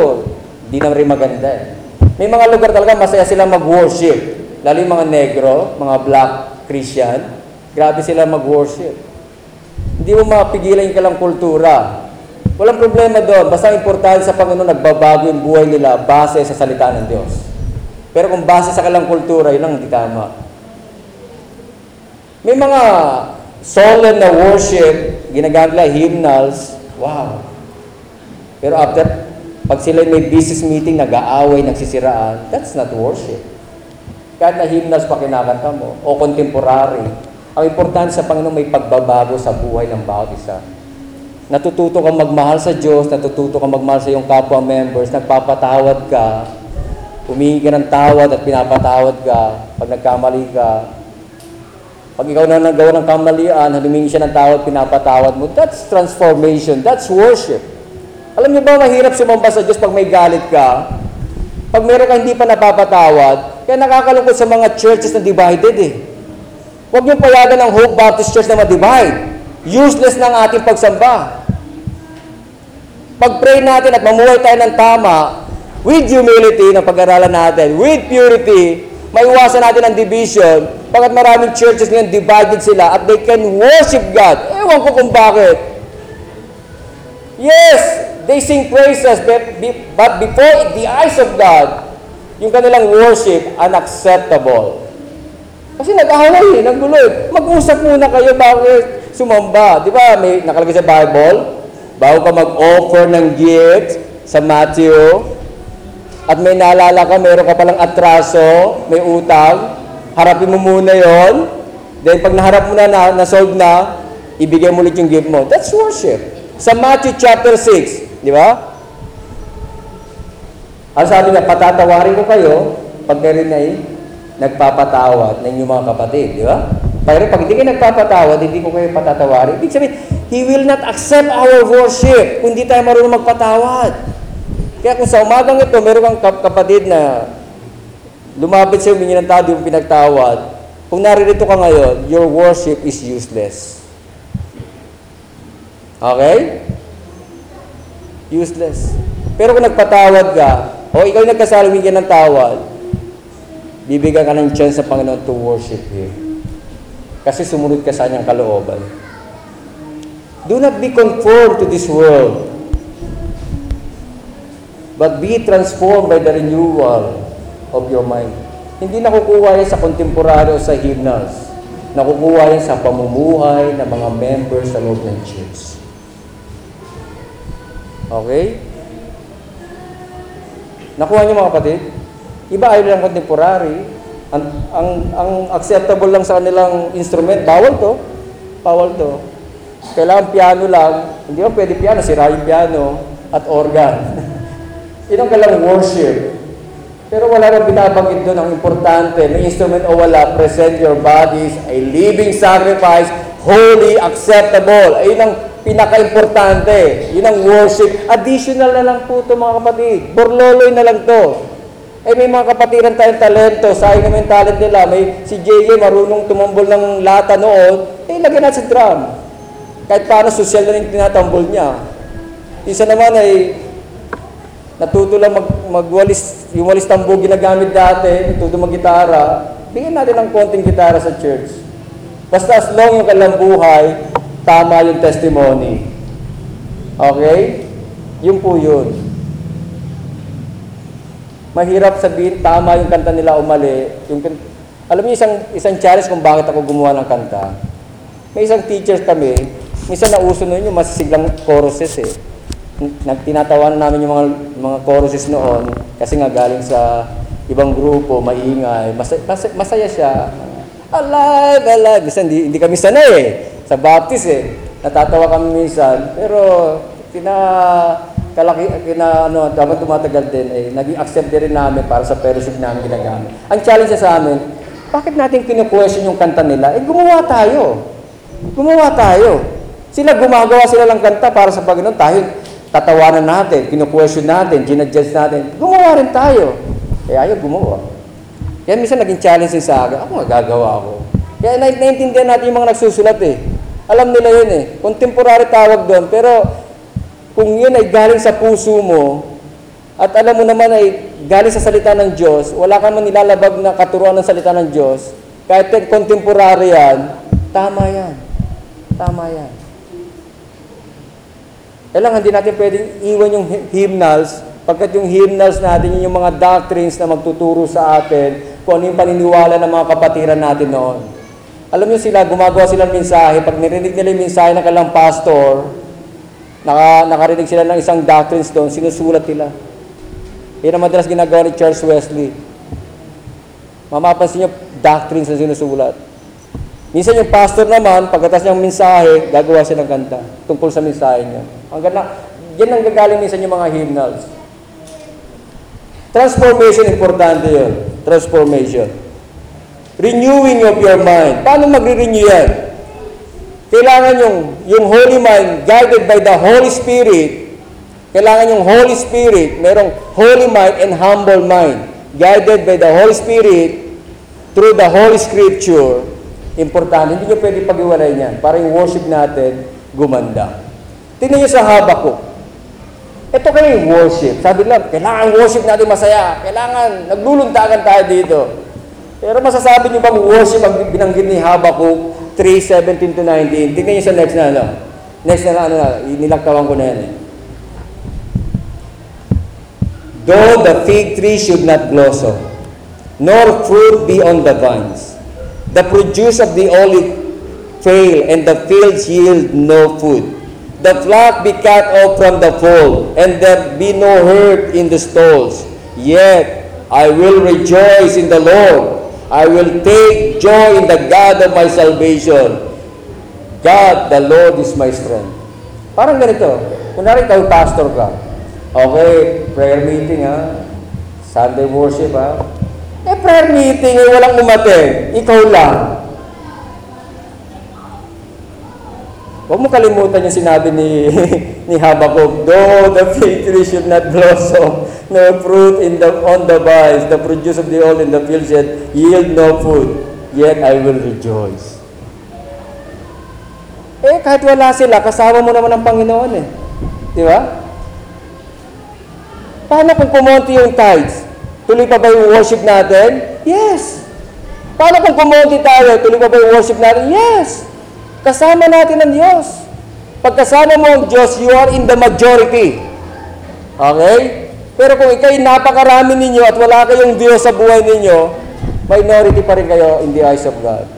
di naman rin maganda. eh. May mga lugar talaga masaya sila mag-worship. Lalo yung mga negro, mga black Christian, grabe sila mag-worship. Hindi mo mapigilan yung kalang kultura. Walang problema doon. Basta ang importante sa Panginoon, nagbabago yung buhay nila base sa salita ng Diyos. Pero kung base sa kalang kultura, yun lang hindi tama. May mga solemn na worship, ginagamit nila hymnals. Wow. Pero after, pag sila may business meeting, nag-aaway, nagsisiraan, that's not worship. Kahit na hymnals pa kinakanta mo, o contemporary, ang importante sa Panginoon may pagbabago sa buhay ng bawat isa. Natututo kang magmahal sa Diyos, natututo kang magmahal sa iyong kapwa members, nagpapatawad ka, humingi ka ng tawad at pinapatawad ka pag nagkamali ka. Pag ikaw na nagawa ng kamalian, humingi siya ng tawad, pinapatawad mo, that's transformation, that's worship. Alam niyo ba, mahirap sumamba sa Diyos pag may galit ka, pag meron kang hindi pa napapatawad, kaya nakakalungkot sa mga churches na divided eh. Huwag niyong payagan ng Hope Baptist Church na ma-divide. Useless ang ating pagsamba. Pag-pray natin at mamuhay tayo ng tama, with humility na pag-aralan natin, with purity, maiwasan natin ang division, pagkat maraming churches ngayon divided sila at they can worship God. Ewan ko kung bakit. Yes, they sing praises, but, be- but before the eyes of God, yung kanilang worship, unacceptable. Kasi nag-away, naggulo. eh. Mag-usap muna kayo bakit sumamba. Di ba, may nakalagay sa Bible, bago ka mag-offer ng gift sa Matthew, at may naalala ka, meron ka palang atraso, may utang, harapin mo muna yon. Then pag naharap mo na, na, na-solve na, ibigay mo ulit yung gift mo. That's worship. Sa Matthew chapter 6, di ba? Ang sabi niya, patatawarin ko kayo pag meron ay nagpapatawad ng inyong mga kapatid, di ba? Pero pag hindi kayo nagpapatawad, hindi ko kayo patatawarin. Ibig sabihin, He will not accept our worship kung hindi tayo marunong magpatawad. Kaya kung sa umagang ito, meron kang kap- kapatid na lumapit sa humingi ng di mo pinagtawad, kung naririto ka ngayon, your worship is useless. Okay? Useless. Pero kung nagpatawad ka, o ikaw yung nagkasala, humingi ka ng tawad, bibigyan ka ng chance sa Panginoon to worship Him. Kasi sumunod ka sa kanyang kalooban. Do not be conformed to this world, but be transformed by the renewal of your mind. Hindi nakukuha yan sa contemporary o sa hymnals. Nakukuha yan sa pamumuhay ng mga members sa loob ng church. Okay? Nakuha niyo mga kapatid? Iba ayaw lang contemporary. Ang, ang, ang acceptable lang sa kanilang instrument, bawal to. Bawal to. Kailangan piano lang. Hindi mo pwede piano, sira yung piano at organ. Yun ang kailangan worship. Pero wala nang binabanggit doon ang importante. May instrument o wala, present your bodies, a living sacrifice, holy, acceptable. Ayun ang pinaka-importante. Yun ang worship. Additional na lang po ito mga kapatid. Borloloy na lang to. Eh may mga kapatiran tayong talento, sayang naman yung talent nila. May si JJ marunong tumambol ng lata noon, eh lagyan natin sa drum. Kahit paano social na yung tinatambol niya. Isa naman ay natuto lang mag, magwalis, yung walis tambo ginagamit dati, natuto mag-gitara, bigyan natin ng konting gitara sa church. Basta as long yung kanilang buhay, tama yung testimony. Okay? Yun po yun. Mahirap sabihin tama yung kanta nila o mali. Yung, alam niyo isang, isang challenge kung bakit ako gumawa ng kanta. May isang teacher kami, minsan nauso nun yung masisiglang choruses eh. Nagtinatawanan namin yung mga, mga choruses noon kasi nga galing sa ibang grupo, maingay, masaya, masaya siya. Alive, alive. Minsan hindi, hindi kami sanay eh. Sa Baptist eh. Natatawa kami minsan. Pero kina kalaki kina ano dapat tumatagal din eh naging accept rin namin para sa fellowship namin ginagamit. Ang challenge sa amin, bakit natin kinu-question yung kanta nila? Eh gumawa tayo. Gumawa tayo. Sila gumagawa sila ng kanta para sa Panginoon tayo tatawanan natin, kinu-question natin, ginadjust natin. Gumawa rin tayo. Eh ayaw gumawa. Kaya minsan naging challenge sa akin, ako nga gagawa ako. Kaya na- naiintindihan natin yung mga nagsusulat eh. Alam nila yun eh. Contemporary tawag doon. Pero kung yun ay galing sa puso mo, at alam mo naman ay galing sa salita ng Diyos, wala ka man nilalabag na katuruan ng salita ng Diyos, kahit contemporary yan, tama yan. Tama yan. Kailangan hindi natin pwedeng iwan yung hy- hymnals, pagkat yung hymnals natin, yun yung mga doctrines na magtuturo sa atin kung ano yung paniniwala ng mga kapatiran natin noon. Alam niyo sila, gumagawa sila ng mensahe. Pag nirinig nila yung mensahe ng kailang pastor, naka, nakarinig sila ng isang doctrines doon, sinusulat nila. Yan ang madalas ginagawa ni Charles Wesley. Mamapansin niyo, doctrines na sinusulat. Minsan yung pastor naman, pagkatas niyang mensahe, gagawa siya ng kanta tungkol sa mensahe niya. Ang ganda, yan ang gagaling minsan yung mga hymnals. Transformation, importante yun. Transformation. Renewing of your mind. Paano magre-renew yan? Kailangan yung, yung Holy Mind, guided by the Holy Spirit, kailangan yung Holy Spirit, merong Holy Mind and Humble Mind, guided by the Holy Spirit through the Holy Scripture. Importante, hindi nyo pwede pag-iwalay niyan para yung worship natin gumanda. Tingnan nyo sa Habakkuk. Ito kayo yung worship. Sabi lang, kailangan worship natin masaya. Kailangan, nagluluntagan tayo dito. Pero masasabi nyo bang worship ang binanggit ni Habakkuk 3:17 to 19? Tingnan nyo sa next na ano. Next na ano na, nilaktawan ko na yan eh. Though the fig tree should not blossom, nor fruit be on the vines, the produce of the olive fail, and the fields yield no food. The flock be cut off from the fold, and there be no herd in the stalls. Yet I will rejoice in the Lord. I will take joy in the God of my salvation. God, the Lord is my strength. Parang ganito. Kunwari ikaw pastor ka. Okay, prayer meeting ha. Sunday worship ha. Eh, prayer meeting, eh, walang umaten. Ikaw lang. Huwag mo kalimutan yung sinabi ni, ni Habakkuk, Though the fig tree should not blossom, no fruit in the, on the vines, the produce of the old in the field yet yield no food, yet I will rejoice. Eh, kahit wala sila, kasama mo naman ang Panginoon eh. Di ba? Paano kung kumonti yung tithes? Tuloy pa ba yung worship natin? Yes. Paano kung kumonti tayo? Tuloy pa ba yung worship natin? Yes. Kasama natin ang Diyos. Pag kasama mo ang Diyos, you are in the majority. Okay? Pero kung ikay napakarami ninyo at wala kayong Diyos sa buhay ninyo, minority pa rin kayo in the eyes of God.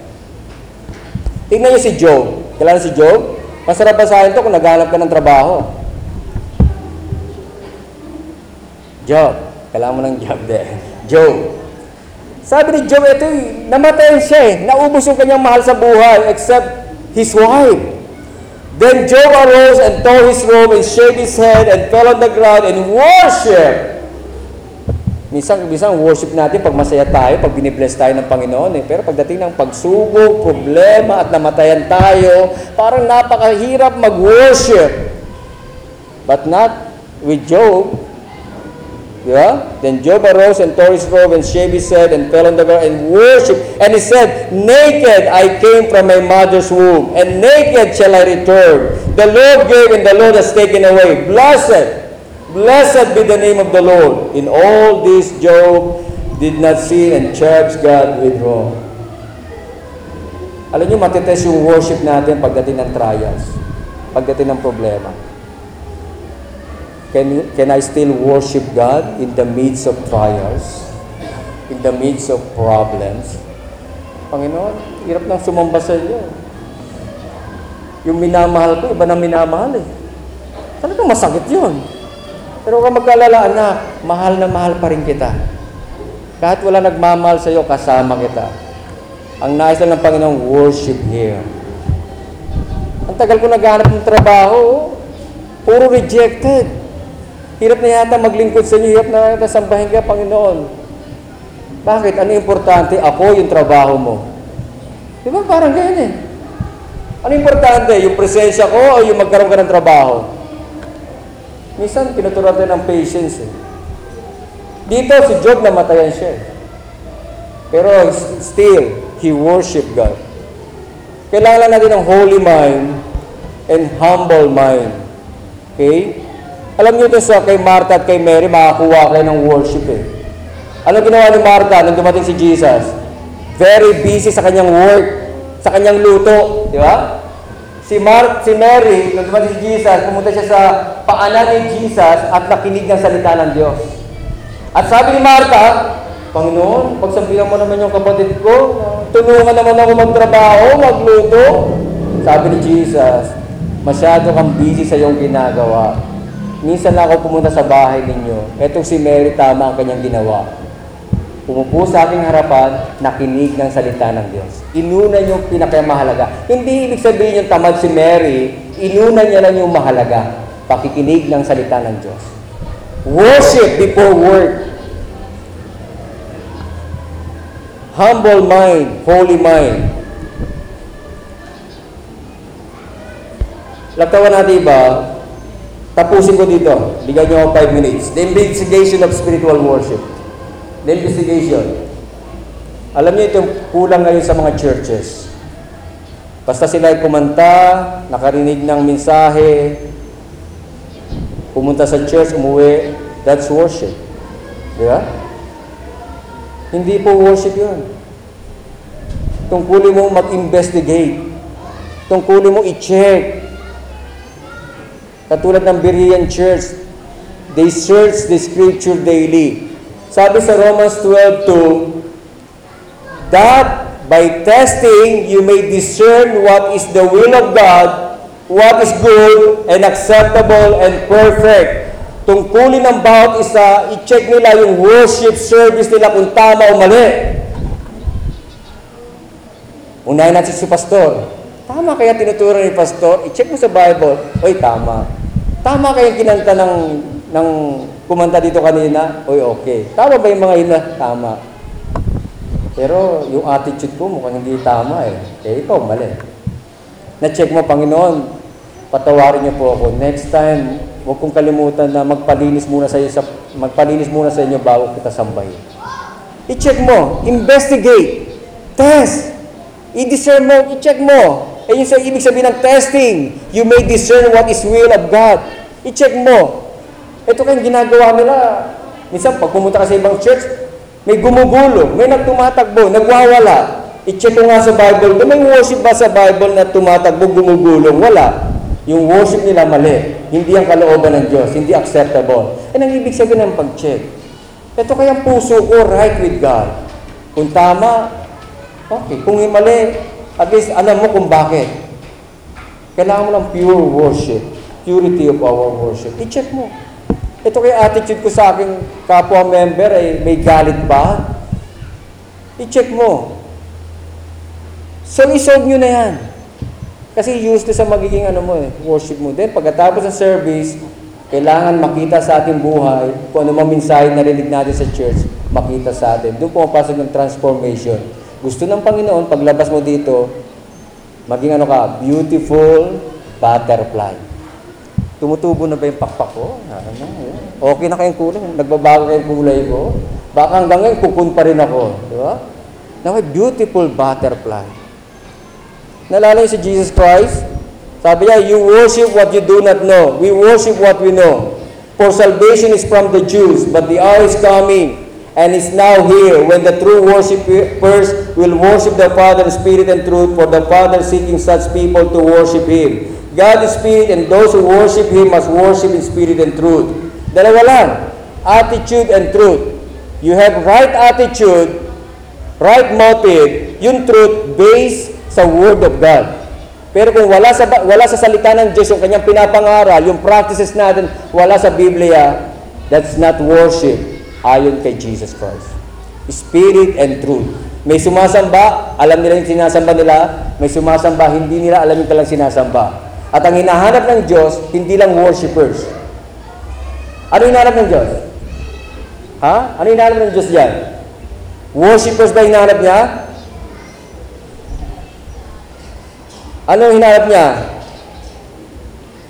Tingnan niyo si Job. Kailan si Job? Masarap basahin to kung naghanap ka ng trabaho. Job. Kailangan mo ng job din. Job. Sabi ni Job, ito, namatay siya eh. Naubos yung kanyang mahal sa buhay except his wife. Then Job arose and tore his robe and shaved his head and fell on the ground and worshiped. Minsan, minsan worship natin pag masaya tayo, pag binibless tayo ng Panginoon eh. Pero pagdating ng pagsubok, problema at namatayan tayo, parang napakahirap mag-worship. But not with Job. Ba? Then Job arose and tore his robe and shaved his head and fell on the ground and worshiped. And he said, Naked I came from my mother's womb, and naked shall I return. The Lord gave and the Lord has taken away. Blessed, blessed be the name of the Lord. In all this Job did not sin and charge God with wrong. Alam niyo, matitest yung worship natin pagdating ng trials, pagdating ng problema. Can, can I still worship God in the midst of trials? In the midst of problems? Panginoon, hirap nang sumamba sa iyo. Yung minamahal ko, iba na minamahal eh. Talagang masakit yun. Pero kung magkalala, anak, mahal na mahal pa rin kita. Kahit wala nagmamahal sa iyo, kasama kita. Ang nais lang ng Panginoon, worship here. Ang tagal ko naghanap ng trabaho, puro rejected. Hirap na yata maglingkod sa inyo, hirap na yata sambahin ka, Panginoon. Bakit? Ano importante? Ako yung trabaho mo. Di ba? Parang ganyan eh. Ano importante? Yung presensya ko o yung magkaroon ka ng trabaho? Minsan, tinuturuan tayo ng patience eh. Dito, si Job namatayan siya eh. Pero still, he worshiped God. Kailangan lang natin ng holy mind and humble mind. Okay? Alam niyo ito sa kay Martha at kay Mary, makakuha kayo ng worship eh. Ano ginawa ni Martha nung dumating si Jesus? Very busy sa kanyang work, sa kanyang luto, di ba? Si Mar si Mary, nung dumating si Jesus, pumunta siya sa paanan ni Jesus at nakinig ng salita ng Diyos. At sabi ni Martha, Panginoon, pagsabihan mo naman yung kapatid ko, tulungan naman ako magtrabaho, magluto. Sabi ni Jesus, masyado kang busy sa iyong ginagawa. Minsan lang ako pumunta sa bahay ninyo. Etong si Mary, tama ang kanyang ginawa. Pumupo sa aking harapan, nakinig ng salita ng Diyos. Inuna yung pinakamahalaga. Hindi ibig sabihin yung tamad si Mary, inuna niya lang yung mahalaga. Pakikinig ng salita ng Diyos. Worship before work. Humble mind, holy mind. Lagtawan natin iba, tapusin ko dito. Bigyan niyo ako 5 minutes. The investigation of spiritual worship. The investigation. Alam niyo ito yung kulang ngayon sa mga churches. Basta sila ay kumanta, nakarinig ng mensahe, pumunta sa church, umuwi, that's worship. Di ba? Hindi po worship yun. Tungkulin mo mag-investigate. Tungkulin mo i-check. Katulad ng Berean Church, they search the scripture daily. Sabi sa Romans 12:2, that by testing you may discern what is the will of God, what is good and acceptable and perfect. Tungkulin ng bawat isa, i-check nila yung worship service nila kung tama o mali. Unahin natin si pastor. Tama kaya tinuturo ni pastor? I-check mo sa Bible. Oy, tama. Tama kaya kinanta ng, ng kumanta dito kanina? Oy, okay. Tama ba yung mga ina? Tama. Pero yung attitude ko mukhang hindi tama eh. Eh, ikaw mali. Na-check mo, Panginoon, patawarin niyo po ako. Next time, huwag kong kalimutan na magpalinis muna sa, sa magpalinis muna sa inyo bago kita sambahin. I-check mo, investigate, test, i-discern mo, i-check mo. Eh yung sa ibig sabihin ng testing, you may discern what is will of God. I-check mo. Ito kayong ginagawa nila. Minsan, pag pumunta ka sa ibang church, may gumugulo, may nagtumatakbo, nagwawala. I-check ko nga sa Bible, may worship ba sa Bible na tumatakbo, gumugulong? Wala. Yung worship nila mali. Hindi ang kalooban ng Diyos. Hindi acceptable. Eh, ang ibig sabihin ng pag-check. Ito kayang puso ko right with God. Kung tama, okay. Kung mali, At least alam mo kung bakit. Kailangan mo ng pure worship. Purity of our worship. I-check mo. Ito kaya attitude ko sa aking kapwa member ay may galit ba? I-check mo. So, isolve nyo na yan. Kasi useless ang magiging ano mo eh, worship mo. Then, pagkatapos ng service, kailangan makita sa ating buhay kung ano mang mensahe na rinig natin sa church, makita sa atin. Doon pumapasok yung transformation. Gusto ng Panginoon, paglabas mo dito, maging ano ka, beautiful butterfly. Tumutubo na ba yung pakpak ko? Ano, yun. okay na kayong kulay. Nagbabago kayong kulay ko. Baka hanggang ngayon, kukun pa rin ako. Di ba? Now, beautiful butterfly. Nalala si Jesus Christ? Sabi niya, you worship what you do not know. We worship what we know. For salvation is from the Jews, but the hour is coming and is now here when the true worshipers will worship the Father in spirit and truth, for the Father seeking such people to worship Him. God is spirit and those who worship Him must worship in spirit and truth. Dalawa lang, attitude and truth. You have right attitude, right motive, yung truth based sa Word of God. Pero kung wala sa, wala sa salita ng Diyos, yung kanyang pinapangaral, yung practices natin, wala sa Biblia, that's not worship ayon kay Jesus Christ. Spirit and truth. May sumasamba, alam nila yung sinasamba nila. May sumasamba, hindi nila alam yung talang sinasamba. At ang hinahanap ng Diyos, hindi lang worshipers. Ano hinahanap ng Diyos? Ha? Ano hinahanap ng Diyos dyan? Worshippers ba hinahanap niya? Ano hinahanap niya?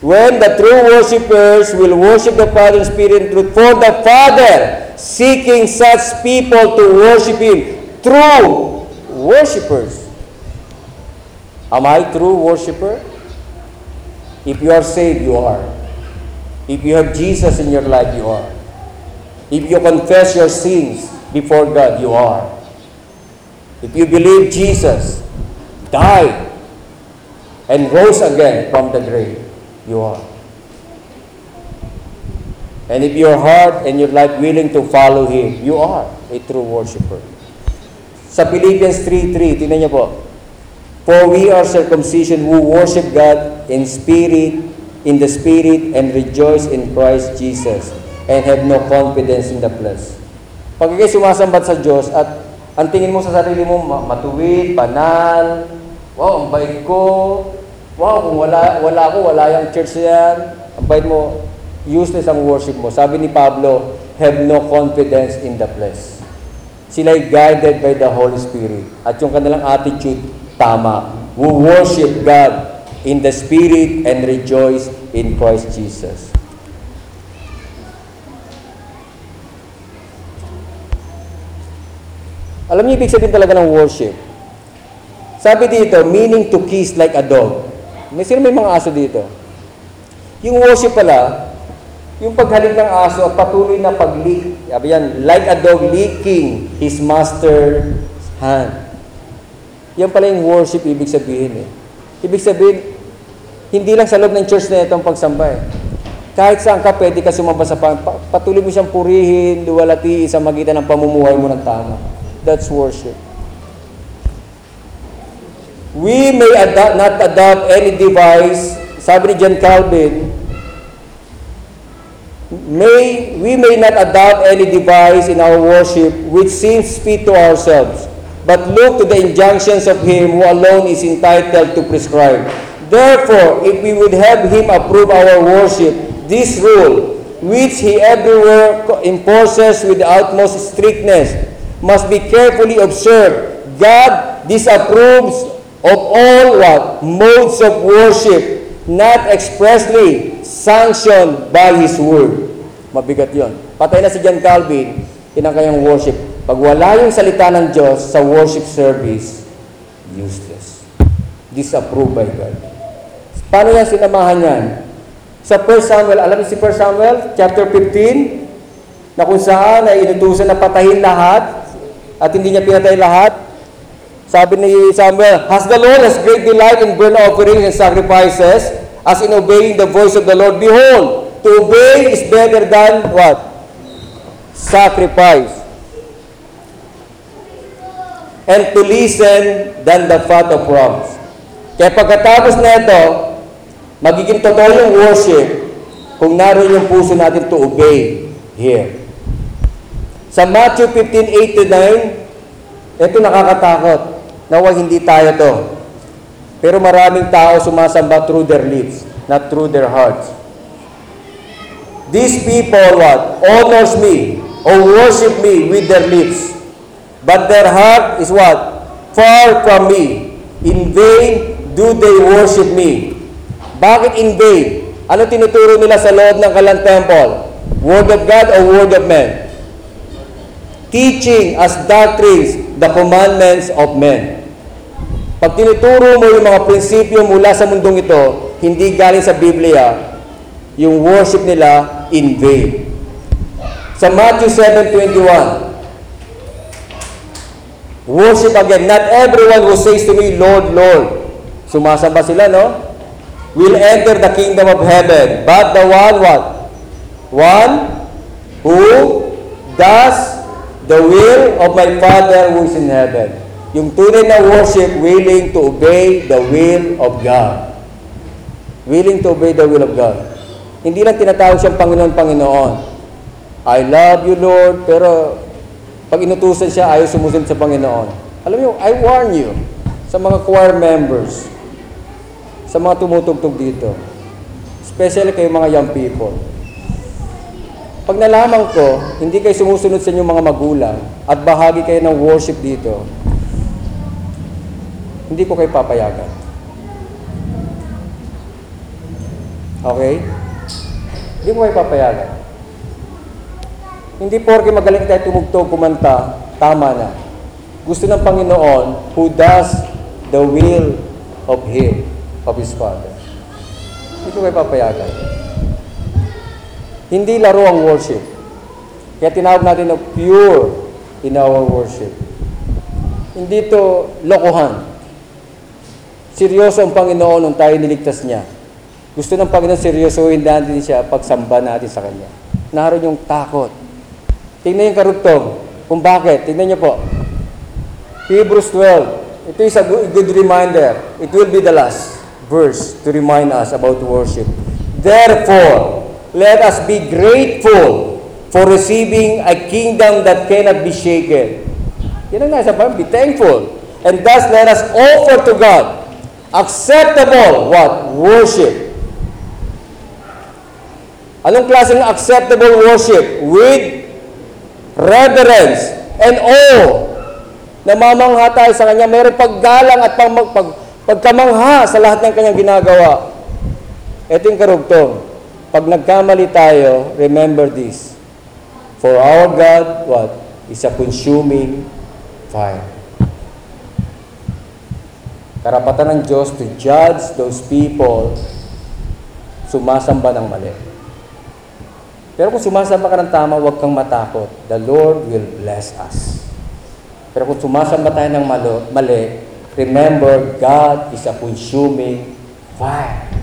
When the true worshippers will worship the Father in spirit and truth, for the Father seeking such people to worship Him. True worshippers. Am I true worshipper? If you are saved, you are. If you have Jesus in your life, you are. If you confess your sins before God, you are. If you believe Jesus died and rose again from the grave, you are. And if your heart and your life willing to follow Him, you are a true worshiper. Sa Philippians 3.3, tingnan niyo po. For we are circumcision who worship God in spirit, in the spirit, and rejoice in Christ Jesus, and have no confidence in the flesh. Pag ikay sumasambat sa Diyos at ang tingin mo sa sarili mo, ma- matuwid, banal, wow, ang bait ko, wow, kung wala, wala ako, wala yung church yan, ang bait mo, useless ang worship mo. Sabi ni Pablo, have no confidence in the flesh. Sila'y guided by the Holy Spirit. At yung kanilang attitude, tama. Who worship God in the Spirit and rejoice in Christ Jesus. Alam niyo ibig sabihin talaga ng worship. Sabi dito, meaning to kiss like a dog. May sino may mga aso dito? Yung worship pala, yung paghalik ng aso at patuloy na pag-lick. Yan, like a dog licking his master's hand. Yan pala yung worship ibig sabihin eh. Ibig sabihin, hindi lang sa loob ng church na itong pagsamba eh. Kahit saan ka, pwede ka sumamba sa pang, pa- patuloy mo siyang purihin, luwalati sa magitan ng pamumuhay mo ng tama. That's worship. We may adopt, not adopt any device, sabi ni John Calvin, may we may not adopt any device in our worship which seems fit to ourselves, but look to the injunctions of him who alone is entitled to prescribe. Therefore, if we would have him approve our worship, this rule, which he everywhere enforces with the utmost strictness, must be carefully observed. God disapproves of all what modes of worship not expressly sanctioned by His Word. Mabigat yon. Patay na si John Calvin, yun worship. Pag wala yung salita ng Diyos sa worship service, useless. Disapproved by God. Paano yan sinamahan yan? Sa 1 Samuel, alam niyo si 1 Samuel, chapter 15, na kung saan ay inutusan na patayin lahat, at hindi niya pinatay lahat, sabi ni Samuel, Has the Lord has great delight in burnt offerings and sacrifices, as in obeying the voice of the Lord? Behold, to obey is better than what? Sacrifice. and to listen than the fat of rams. Kaya pagkatapos na ito, magiging totoo yung worship kung naroon yung puso natin to obey here. Sa Matthew 15, 8 to 9, ito nakakatakot. Nawa hindi tayo to. Pero maraming tao sumasamba through their lips, not through their hearts. These people what? Honors me or worship me with their lips. But their heart is what? Far from me. In vain do they worship me. Bakit in vain? Ano tinuturo nila sa loob ng Kalan Temple? Word of God or Word of men? Teaching as doctrines the commandments of men. Pag tinuturo mo yung mga prinsipyo mula sa mundong ito, hindi galing sa Biblia, yung worship nila in vain. Sa Matthew 7.21, Worship again. Not everyone who says to me, Lord, Lord. Sumasamba sila, no? Will enter the kingdom of heaven. But the one what? One who does the will of my Father who is in heaven. Yung tunay na worship, willing to obey the will of God. Willing to obey the will of God. Hindi lang tinatawag siyang Panginoon, Panginoon. I love you, Lord, pero pag inutusan siya, ayaw sumusunod sa Panginoon. Alam niyo, I warn you sa mga choir members, sa mga tumutugtog dito, especially kayo mga young people. Pag nalaman ko, hindi kayo sumusunod sa inyong mga magulang at bahagi kayo ng worship dito, hindi ko kayo papayagan. Okay? Hindi ko kayo papayagan. Hindi porke magaling tayo tumugtog, kumanta, tama na. Gusto ng Panginoon who does the will of Him, of His Father. Hindi ko kayo papayagan. Hindi laro ang worship. Kaya tinawag natin na pure in our worship. Hindi to lokohan. Seryoso ang Panginoon nung tayo niligtas niya. Gusto ng Panginoon seryosohin natin siya pagsamba natin sa Kanya. Naroon yung takot. Tingnan yung karugtong. Kung bakit. Tingnan niyo po. Hebrews 12. Ito is a good, good reminder. It will be the last verse to remind us about worship. Therefore, let us be grateful for receiving a kingdom that cannot be shaken. Yan ang nasa Bible. Be thankful. And thus let us offer to God acceptable what? Worship. Anong klaseng acceptable worship? With reverence and awe. Namamangha tayo sa Kanya. Meron paggalang at pag, pag, pagkamangha sa lahat ng Kanyang ginagawa. Ito yung karugtong. Pag nagkamali tayo, remember this. For our God, what? Is a consuming fire. Karapatan ng Diyos to judge those people sumasamba ng mali. Pero kung sumasamba ka ng tama, huwag kang matakot. The Lord will bless us. Pero kung sumasamba tayo ng mali, remember, God is a consuming fire.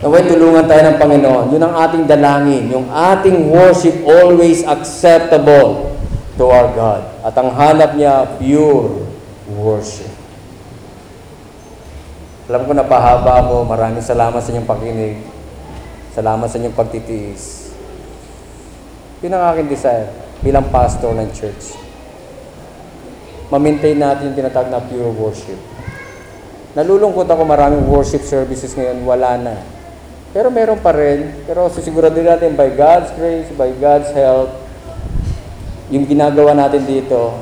Naway tulungan tayo ng Panginoon. Yun ang ating dalangin. Yung ating worship always acceptable to our God. At ang hanap niya, pure worship. Alam ko napahaba ako. Maraming salamat sa inyong pakinig. Salamat sa inyong pagtitiis. Yun ang aking desire bilang pastor ng church. Ma-maintain natin yung tinatawag na pure worship. Nalulungkot ako maraming worship services ngayon, wala na. Pero meron pa rin. Pero sisiguraduhin natin by God's grace, by God's help, yung ginagawa natin dito,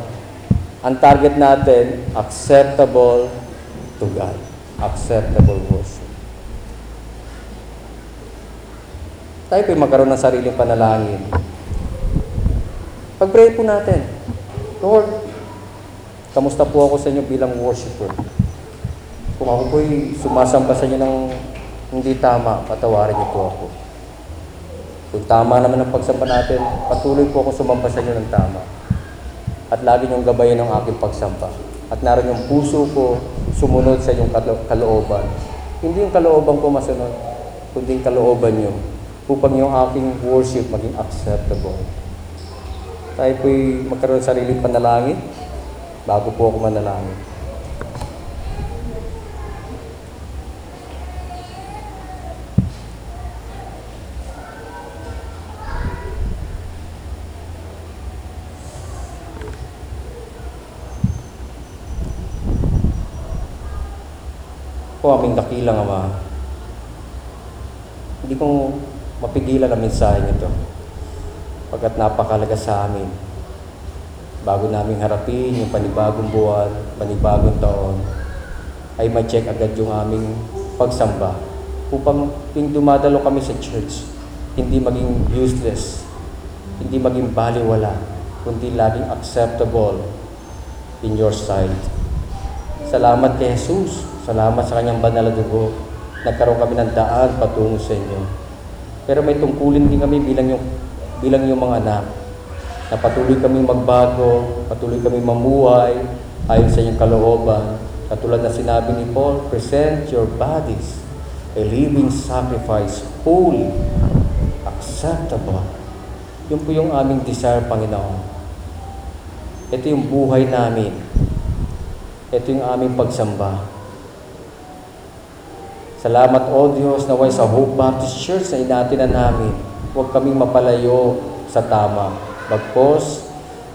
ang target natin, acceptable to God. Acceptable worship. Tayo po'y magkaroon ng sariling panalangin. Pag-pray po natin. Lord, kamusta po ako sa inyo bilang worshiper? Kung ako po'y sumasamba sa inyo ng hindi tama, patawarin niyo po ako. Kung tama naman ang pagsamba natin, patuloy po ako sumamba sa inyo ng tama. At lagi niyong gabayan ang aking pagsamba. At naroon yung puso ko sumunod sa inyong kalo- kalooban. Hindi yung kalooban ko masunod, kundi yung kalooban niyo upang yung aking worship maging acceptable. Tayo po'y magkaroon ng sariling panalangin. bago po ako manalangin. Po aming dakilang Ama, hindi ko mapigilan ang mensahe nito pagkat napakalaga sa amin. Bago namin harapin yung panibagong buwan, panibagong taon, ay ma-check agad yung aming pagsamba upang yung dumadalo kami sa church, hindi maging useless, hindi maging baliwala, kundi laging acceptable in your sight. Salamat kay Jesus. Salamat sa kanyang banal na dugo. Nagkaroon kami ng daan patungo sa inyo. Pero may tungkulin din kami bilang yung, bilang yung mga anak na patuloy kami magbago, patuloy kami mamuhay ayon sa inyong kalooban. Katulad na sinabi ni Paul, present your bodies a living sacrifice, holy, acceptable. Yun po yung aming desire, Panginoon. Ito yung buhay namin. Ito yung aming pagsamba. Salamat, O Diyos, naway sa Hope Baptist Church na inatinan namin. Huwag kaming mapalayo sa tama. Bagpos,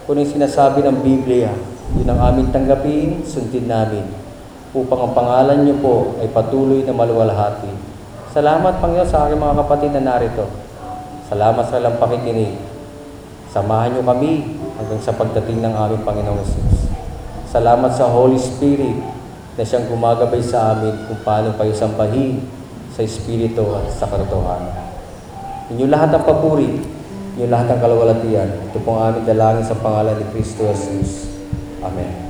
kung yung sinasabi ng Biblia, yun ang aming tanggapin, sundin namin. Upang ang pangalan niyo po ay patuloy na maluwalhati. Salamat, Panginoon, sa aking mga kapatid na narito. Salamat sa ilang pakikinig. Samahan niyo kami hanggang sa pagdating ng aming Panginoong Jesus. Salamat sa Holy Spirit na siyang gumagabay sa amin kung paano kayo sambahin sa Espiritu at sa katotohanan. Inyo lahat ng papuri, inyo lahat ng kalawalatian. Ito pong aming dalangin sa pangalan ni Kristo Jesus. Amen.